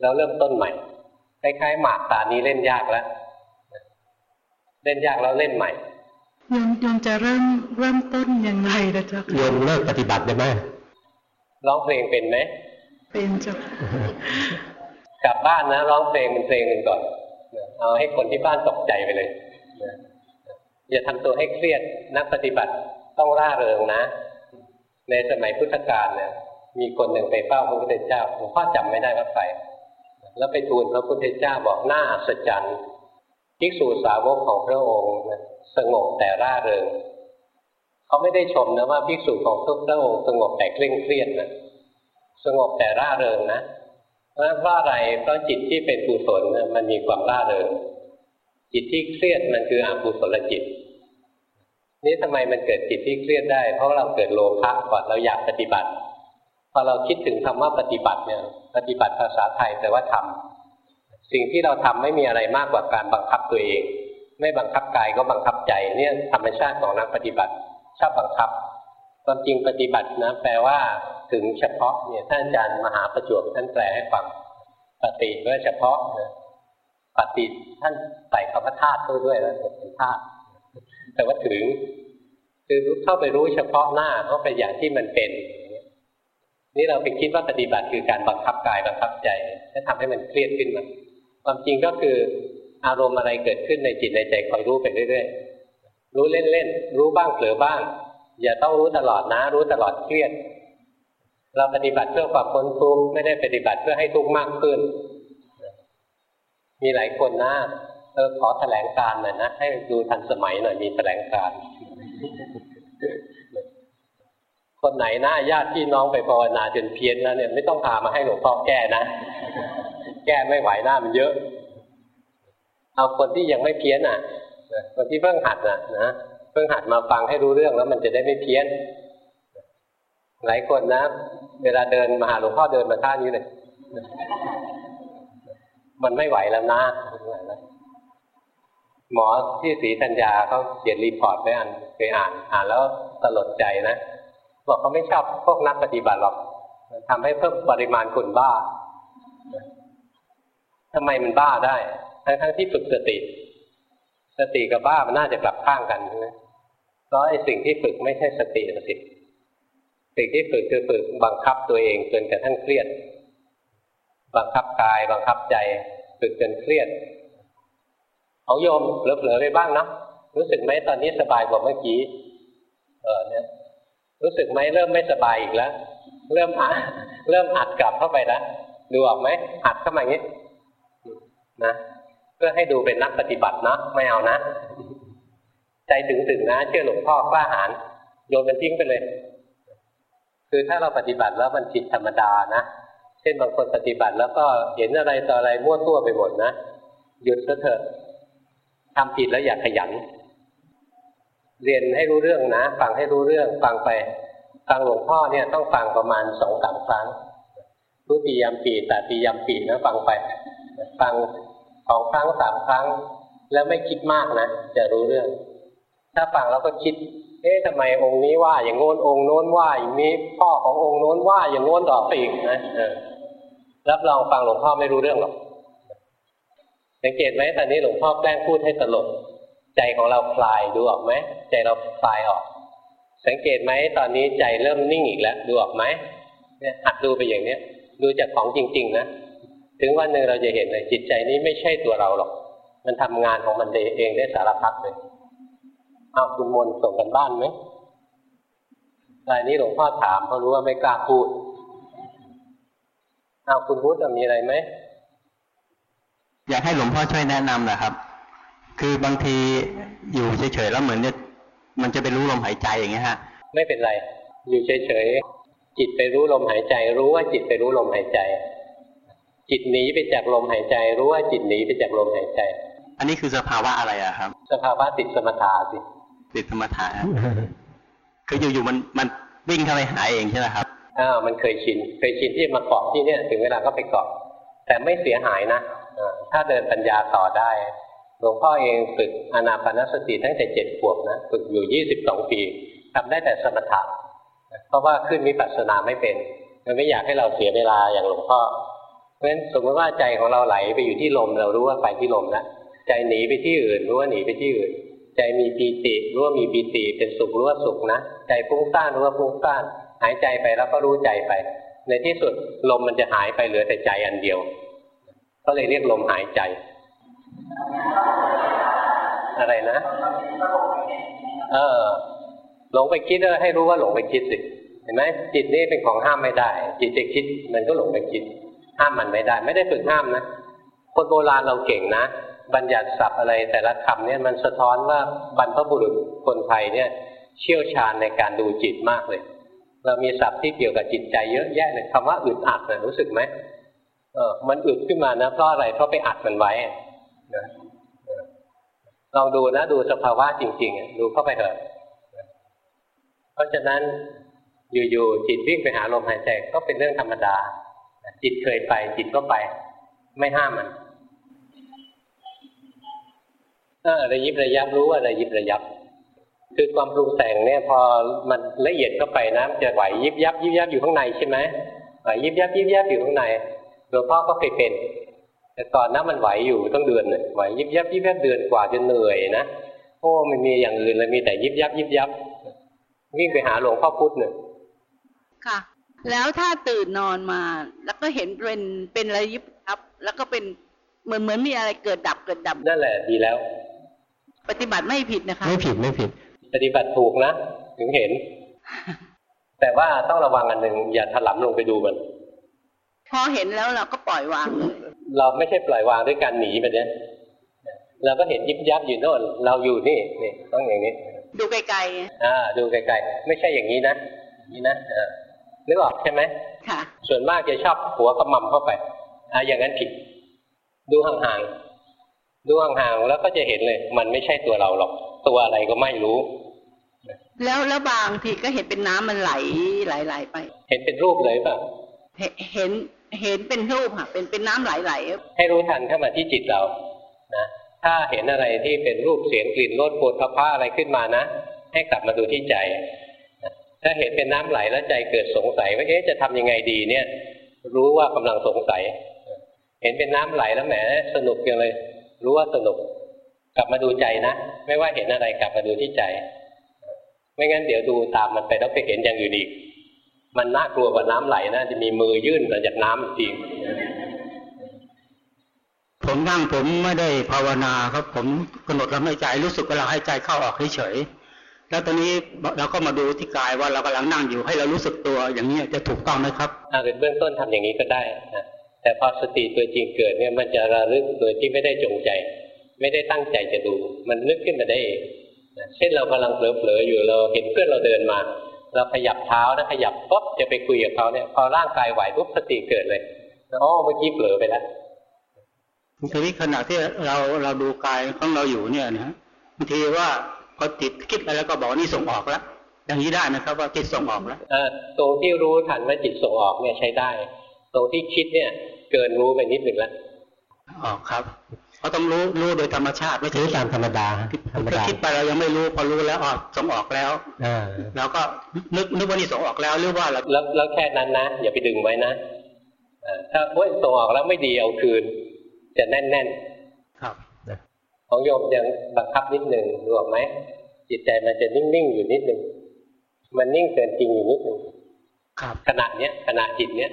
แล้วเริ่มต้นใหม่คล้ายๆหมากตานี้เล่นยากแล้วเล่นยากแล้วเล่นใหม่โยมโยมจะเริ่มเริ่มต้นยังไงนะจ๊ะโยมเลิกปฏิบัติได้ไหมร้องเพลงเป็นไหมเป็นจ้ะกลับบ้านนะร้องเพลงเป็นเพลงหนึ่งก่อนเอาให้คนที่บ้านตกใจไปเลยอย่าทำตัวให้เครียดนักปฏิบัติต้องร่าเริงนะ ในสมัยพุทธกาลเนี่ย มีคนหนึ่งไปเฝ้าพระพุทธเจ้าหลวงพ่อจำไม่ได้ว่าใครแล้วไปทูลพระพุทธเจ้าบอกหน้าอัศจรรย์ภิกษุสาวกของพระองค์สงบแต่ร่าเริงเขาไม่ได้ชมนะว่าภิกษุของพระองค์สงบแต่เคร่งเครียดนะสงบแต่ร่าเริงนะเพราะว่าอะไรเพราะจิตที่เป็นกุศลมันมีความร่าเริงจิตที่เครียดมันคืออกุศลจิต นี่ทำไมมันเกิดจิตที่เครียดได้ เพราะเราเกิดโลภะก่อนเราอยากปฏิบัติ พอเราคิดถึงคำว่าปฏิบัติเนี่ย ปฏิบัติภาษาไทยแต่ว่าทำสิ่งที่เราทำไม่มีอะไรมากกว่าการบังคับตัวเอง ไม่บังคับกายก็บังคับใจเนี่ยธรรมชาติของนักปฏิบัติชอบบังคับความจริงปฏิบัตินะ แปลว่าถึงเฉพาะเนี่ยท่านอาจารย์มหาประจวบท่านแปลให้ฟังปฏิก็เฉพาะนะปฏิท่านใส่คำว่าธาตุด้วยแล้วเป็นธาตุแต่ว่าถึง คือเข้าไปรู้เฉพาะหน้าเข้าไปอย่างที่มันเป็น นี่เราไปคิดว่าปฏิบัติคือการบังคับกายบังคับใจจะทำให้มันเครียดขึ้นมาความจริงก็คืออารมณ์อะไรเกิดขึ้นในจิตในใจคอยรู้ไปเรื่อยๆ รู้เล่นๆ รู้บ้างเผลอบ้าง อย่าต้องรู้ตลอดนะ รู้ตลอดเครียด เราปฏิบัติเพื่อความพ้นทุกข์ไม่ได้ปฏิบัติเพื่อให้ทุกข์มากขึ้น มีหลายคนนะเออขอแถลงการหน่อยนะ ให้ดูทันสมัยหน่อยมีแถลงการ คนไหนหน้าญาติพี่น้องไปภาวนาจนเพี้ยนแล้วเนี่ยไม่ต้องพามาให้หลวงพ่อแก้นะ แก้ไม่ไหวหน้ามันเยอะ เอาคนที่ยังไม่เพี้ยนอะคนที่เพิ่งหัดน่ะนะเพิ่งหัดมาฟังให้รู้เรื่องแล้วมันจะได้ไม่เพี้ยน หลายคนนะ เวลาเดินมาหาหลวงพ่อเดินมาท่านี้เลยมันไม่ไหวแล้วนะหมอที่ศรีธัญญาเขาเขียน report ไว้อันเคยอ่านอ่านแล้วสลดใจนะ บอกเขาไม่ชอบพวกนักปฏิบัติหรอกทำให้เพิ่มปริมาณคนบ้าทำไมมันบ้าได้ ทั้งทั้งที่ฝึกสติ สติกับบ้ามันน่าจะกลับข้างกันใช่ไหมเพราะไอ้สิ่งที่ฝึกไม่ใช่สติสติสิ่งที่ฝึกคือฝึกบังคับตัวเองจนกระทั่งเครียด บังคับกาย บังคับใจ ฝึกจนเครียดของโยมเผลอๆไปบ้างนะรู้สึกไหมตอนนี้สบายกว่าเมื่อกี้ เออเนี่ย รู้สึกไหมเริ่มไม่สบายอีกแล้ว เริ่มอัดเริ่มอัดกลับเข้าไปแล้วดูออกไหมอัดเข้ามาอย่างนี้นะเพื่อให้ดูเป็นนักปฏิบัตินะไม่เอานะใจถึงถึงนะ เชื่อหลวงพ่อกล้าหาญโยนเป็นทิ้งไปเลยคคือถ้าเราปฏิบัติแล้วมันผิดธรรมดานะเช่นบางคนปฏิบัติแล้วก็เห็นอะไรต่ออะไรมั่วตัวไปหมดนะหยุดซะเถอะทำผิดแล้วอย่าขยัน เรียนให้รู้เรื่องนะ ฟังให้รู้เรื่อง ฟังไป ฟังหลวงพ่อเนี่ยต้องฟังประมาณสองสามครั้งรู้ปียามปีแต่ปียามปีนะฟังไป ฟังสองครั้งสามครั้ง แล้วไม่คิดมากนะจะรู้เรื่อง ถ้าฟังแล้วก็คิด เอ๊ะทำไมองค์นี้ว่าอย่างโน้นองค์โน้นว่าอย่างนี้พ่อขององค์โน้นว่าอย่างโน้นดอไปอีกนะรับรองฟังหลวงพ่อไม่รู้เรื่องหรอกสังเกตไหมตอนนี้หลวงพ่อแกล้งพูดให้ตลก ใจของเราคลายดูออกไหมใจเราคลายออก สังเกตไหมตอนนี้ใจเริ่มนิ่งอีกแล้วดูออกไหมเนี่ยหัดดูไปอย่างเนี้ย ดูจากของจริง ๆ นะถึงวันหนึ่งเราจะเห็นเลยจิตใจนี้ไม่ใช่ตัวเราหรอก มันทำงานของมันเองได้สารพัดเลยเอาคุณมนส่งกันบ้านไหมรายนี้หลวงพ่อถามเพราะรู้ว่าไม่กล้าพูดเอาคุณพุทธมีอะไรไหมอยากให้หลวงพ่อช่วยแนะนำนะครับ คือบางทีอยู่เฉยๆแล้วเหมือนเนี่ยมันจะไปรู้ลมหายใจอย่างเงี้ยฮะ ไม่เป็นไร อยู่เฉยๆจิตไปรู้ลมหายใจ รู้ว่าจิตไปรู้ลมหายใจ จิตหนีไปจากลมหายใจ รู้ว่าจิตหนีไปจากลมหายใจ อันนี้คือสภาวะอะไรอะครับ สภาวะติดสมถะสิติดสมถะคืออยู่ๆมันมันวิ่งเข้าไปหาเองใช่ไหมครับอ้าวมันเคยชินเคยชินที่มาเกาะที่เนี่ย ถึงเวลาก็ไปเกาะแต่ไม่เสียหายนะถ้าเดินปัญญาต่อได้ห ลวงพ่อเองฝึกอนาปานสติตั้งแต่เจ็ดขวบนะฝึกอยู่ยี่สิบสองปีทำได้แต่สมถะเพราะว่าขึ้นวิปัสสนาไม่เป็นมันไม่อยากให้เราเสียเวลาอย่างหลวงพ่อเพราะฉะนั้นสมมติว่าใจของเราไหลไปอยู่ที่ลมเรารู้ว่าไปที่ลมแล้วใจหนีไปที่อื่นรู้ว่าหนีไปที่อื่น ใจมีปีติรู้ว่ามีปีติเป็นสุขรู้ว่าสุขนะใจฟุ้งซ่านรู้ว่าฟุ้งซ่านหายใจไปแล้วก็รู้ใจไป ในที่สุดลมมันจะหายไปเหลือแต่ใจอันเดียว ก็เลยเรียกลมหายใจ อะไรนะ เออ หลงไปคิดก็ให้รู้ว่าหลงไปคิดสิ เห็นไหมจิตนี่เป็นของห้ามไม่ได้ จิตจะคิดมันก็หลงไปคิด ห้ามมันไม่ได้ ไม่ได้ฝึกห้ามนะ คนโบราณเราเก่งนะ บัญญัติศัพท์อะไรแต่ละคำเนี่ยมันสะท้อนว่าบรรพบุรุษคนไทยเนี่ย เชี่ยวชาญในการดูจิตมากเลย เรามีศัพท์ที่เกี่ยวกับจิตใจเยอะแยะเลยคำว่าอึดอัดนะรู้สึกไหมเออ มันอึดขึ้นมานะเพราะอะไร เพราะไปอัดมันไว้ ลองดูนะดูสภาวะจริง ๆ ดูเข้าไปเถอะเพราะฉะนั้นอยู่ๆจิตวิ่งไปหาลมหายใจก็เป็นเรื่องธรรมดา จิตเคยไป จิตก็ไป ไม่ห้ามมันระยิบระยับรู้ว่าระยิบระยับ คือความปรุงแต่งเนี่ยพอมันละเอียดเข้าไปนะจะไหวยิบยับยิบยับอยู่ข้างในใช่ไหมไหวยิบยับยิบยับอยู่ข้างในหลวงพ่อก็เคยเป็น แต่ก่อนนั้นมันไหวอยู่ต้องเดือนไหวยิบยับยิบยับเดือนกว่าจนเหนื่อยนะโอ้ไม่มีอย่างอื่นเลยมีแต่ยิบยับยิบยับวิ่งไปหาหลวงพ่อพุธเนี่ยค่ะ แล้วถ้าตื่นนอนมา แล้วก็เห็นเป็นเป็นอะไรยิบยับ แล้วก็เป็นเหมือนเหมือนมีอะไรเกิดดับเกิดดับนั่นแหละดีแล้ว ปฏิบัติไม่ผิดนะคะ ไม่ผิดไม่ผิด ปฏิบัติถูกนะถึงเห็น แต่ว่าต้องระวังอันหนึ่งอย่าถลำลงไปดูมัน พอเห็นแล้วเราก็ปล่อยวางเลยเราไม่ใช่ปล่อยวางด้วยการหนีแบบนี้เราก็เห็นยิบยับอยู่โน่นเราอยู่นี่นี่ต้องอย่างนี้ ดูไกลๆอ่าดูไกลๆไม่ใช่อย่างนี้นะนี่นะอ่านึกออกใช่ไหมค่ะ ส่วนมากจะชอบหัวกระมำเข้าไปอ่าอย่างนั้นผิดดูห่างๆดูห่างๆแล้วก็จะเห็นเลย มันไม่ใช่ตัวเราหรอก ตัวอะไรก็ไม่รู้ แล้วแล้วบางทีก็เห็นเป็นน้ำมันไหลไหลๆไป เห็นเป็นรูปเลยป่ะ เห็นเห็นเป็นรูปค่ะเป็นเป็นน้ำไหลๆให้รู้ทันเข้ามาที่จิตเรานะถ้าเห็นอะไรที่เป็นรูปเสียงกลิ่นรสโผฏฐัพพะอะไรขึ้นมานะ ให้กลับมาดูที่ใจ ถ้าเห็นเป็นน้ำไหลแล้วใจเกิดสงสัยว่าเอ๊ะจะทำยังไงดีเนี่ย รู้ว่ากำลังสงสัย เห็นเป็นน้ำไหลแล้วแหมสนุกยังเลย รู้ว่าสนุก กลับมาดูใจนะ ไม่ว่าเห็นอะไรกลับมาดูที่ใจ ไม่งั้นเดี๋ยวดูตามมันไปแล้วไปเห็นอย่างอื่นอีก มันน่ากลัวกว่าน้ำไหลนะจะมีมือยื่นมาจากน้ำจริง ผมนั่งผมไม่ได้ภาวนาครับ ผมกำหนดลมหายใจรู้สึกเวลาหายใจเข้าออกเฉยแล้วตอนนี้เราก็มาดูที่กายว่าเรากำลังนั่งอยู่ให้เรารู้สึกตัวอย่างนี้จะถูกต้องไหมครับอ่าเป็นเบื้องต้นทำอย่างนี้ก็ได้นะแต่พอสติตัวจริงเกิดเนี่ยมันจะระลึกโดยที่ไม่ได้จงใจ ไม่ได้ตั้งใจจะดู มันนึกขึ้นมาได้เองเช่นเรากำลังเผลอๆอยู่เราเห็นเพื่อนเราเดินมา เราขยับเท้านะขยับปุ๊บจะไปคุยกับเขาเนี่ยพอร่างกายไหวปุ๊บสติเกิดเลยอ๋อเมื่อกี้เผลอไปแล้วทีนี้ขณะที่เราเราดูกายของเราอยู่เนี่ยนะบางทีว่าพอติดคิดอะไรแล้วก็บอกนี่ส่งออกแล้วอย่างนี้ได้นะครับว่าจิตส่งออกแล้วเออตรงที่รู้ทันว่าจิตส่งออกเนี่ยใช้ได้ ตรงที่คิดเนี่ย เกินรู้ไปนิดหนึ่งแล้วอ๋อครับ เราต้องรู้รู้โดยธรรมชาติไม่ใช่ตามธรรมดาธรรมดาคิดไปเรายังไม่รู้พอรู้แล้วออกส่งออกแล้วอเราก็นึกนึกว่านี่ส่งออกแล้วหรือว่าแล้วแล้วแค่นั้นนะอย่าไปดึงไว้นะถ้าเว้ยส่งออกแล้วไม่ดีเอาคืน จะแน่นแน่นครับของโยมยังบังคับนิดหนึ่งรู้ไหมจิตใจมันจะนิ่งๆอยู่นิดหนึ่งมันนิ่งเกินจริงอยู่นิดหนึ่งขณะเนี้ยขณะจิตเนี้ย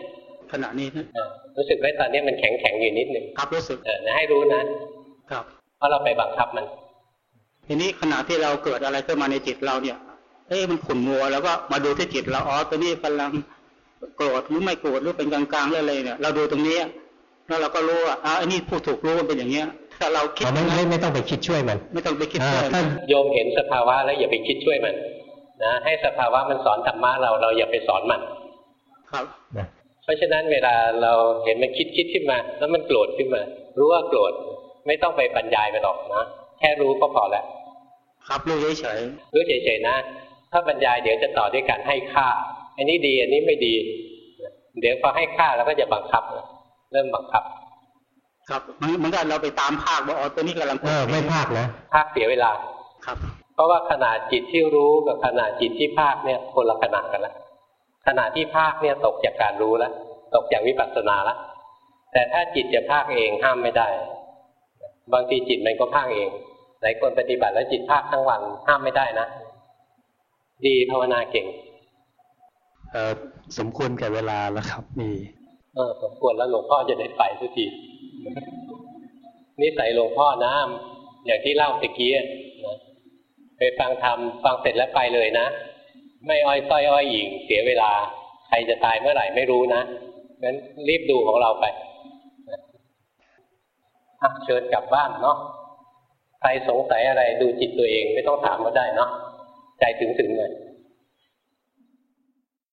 ขณะนี้นะ รู้สึกไหมตอนนี้มันแข็งแข็งอยู่นิดหนึ่งครับรู้สึกเออให้รู้นะครับเพราะเราไปบังคับมัน ทีนี้ขณะที่เราเกิดอะไรขึ้นมาในจิตเราเนี่ยเอ้มันขุ่นมัวแล้วก็มาดูที่จิตเราอ๋อตัวนี้กำลังโกรธหรือไม่โกรธหรือเป็นกลางๆอะไรเนี่ย เราดูตรงนี้แล้วเราก็รู้ว่าอ่าอันนี้ผู้ถูกรู้มันเป็นอย่างเงี้ยถ้าเราคิดไม่ไม่ไม่ต้องไปคิดช่วยมัน ไม่ต้องไปคิดช่วยมันโยมเห็นสภาวะแล้วอย่าไปคิดช่วยมันนะให้สภาวะมันสอนธรรมะเราเราอย่าไปสอนมัน ครับ เพราะฉะนั้นเวลาเราเห็นมันคิดคิดขึ้นมา แล้วมันโกรธขึ้นมา รู้ว่าโกรธไม่ต้องไปบรรยายไปหรอกนะแค่รู้ก็พอแล้วครับรู้เฉยๆรู้เฉยๆนะ ถ้าบรรยายเดี๋ยวจะต่อด้วยการให้ค่า อันนี้ดีอันนี้ไม่ดี เดี๋ยวพอให้ค่าแล้วก็จะบังคับ เริ่มบังคับ ครับเหมือนกันเราไปตามภาคว่าอ๋อตัวนี้กำลังเออไม่ภาคนะภาคเสียเวลาครับ เพราะว่าขนาดจิตที่รู้กับขนาดจิตที่ภาคเนี่ยคนละขนาดกันแล้ว ขณะที่ภาคเนี่ยตกจากการรู้แล้วตกจากวิปัสสนาแล้วแต่ถ้าจิตจะภาคเองห้ามไม่ได้ บางทีจิตมันก็ภาคเองหลายคนปฏิบัติแล้วจิตภาคทั้งวันห้ามไม่ได้นะ ดีภาวนาเก่งเออสมควรแก่เวลาแล้วครับมีเออสมควรแล้วหลวงพ่อจะได้ไปสักทีนิสัยหลวงพ่อนะอย่างที่เล่าตะกี้นะไปฟังธรรมฟังเสร็จแล้วไปเลยนะ ไม่อ้อยต้อยอ้อยหญิงเสียเวลา ใครจะตายเมื่อไหร่ไม่รู้นะงั้นรีบดูของเราไปเชิญกลับบ้านเนาะใครสงสัยอะไรดูจิตตัวเองไม่ต้องถามก็ได้เนาะใจถึงถึงเลย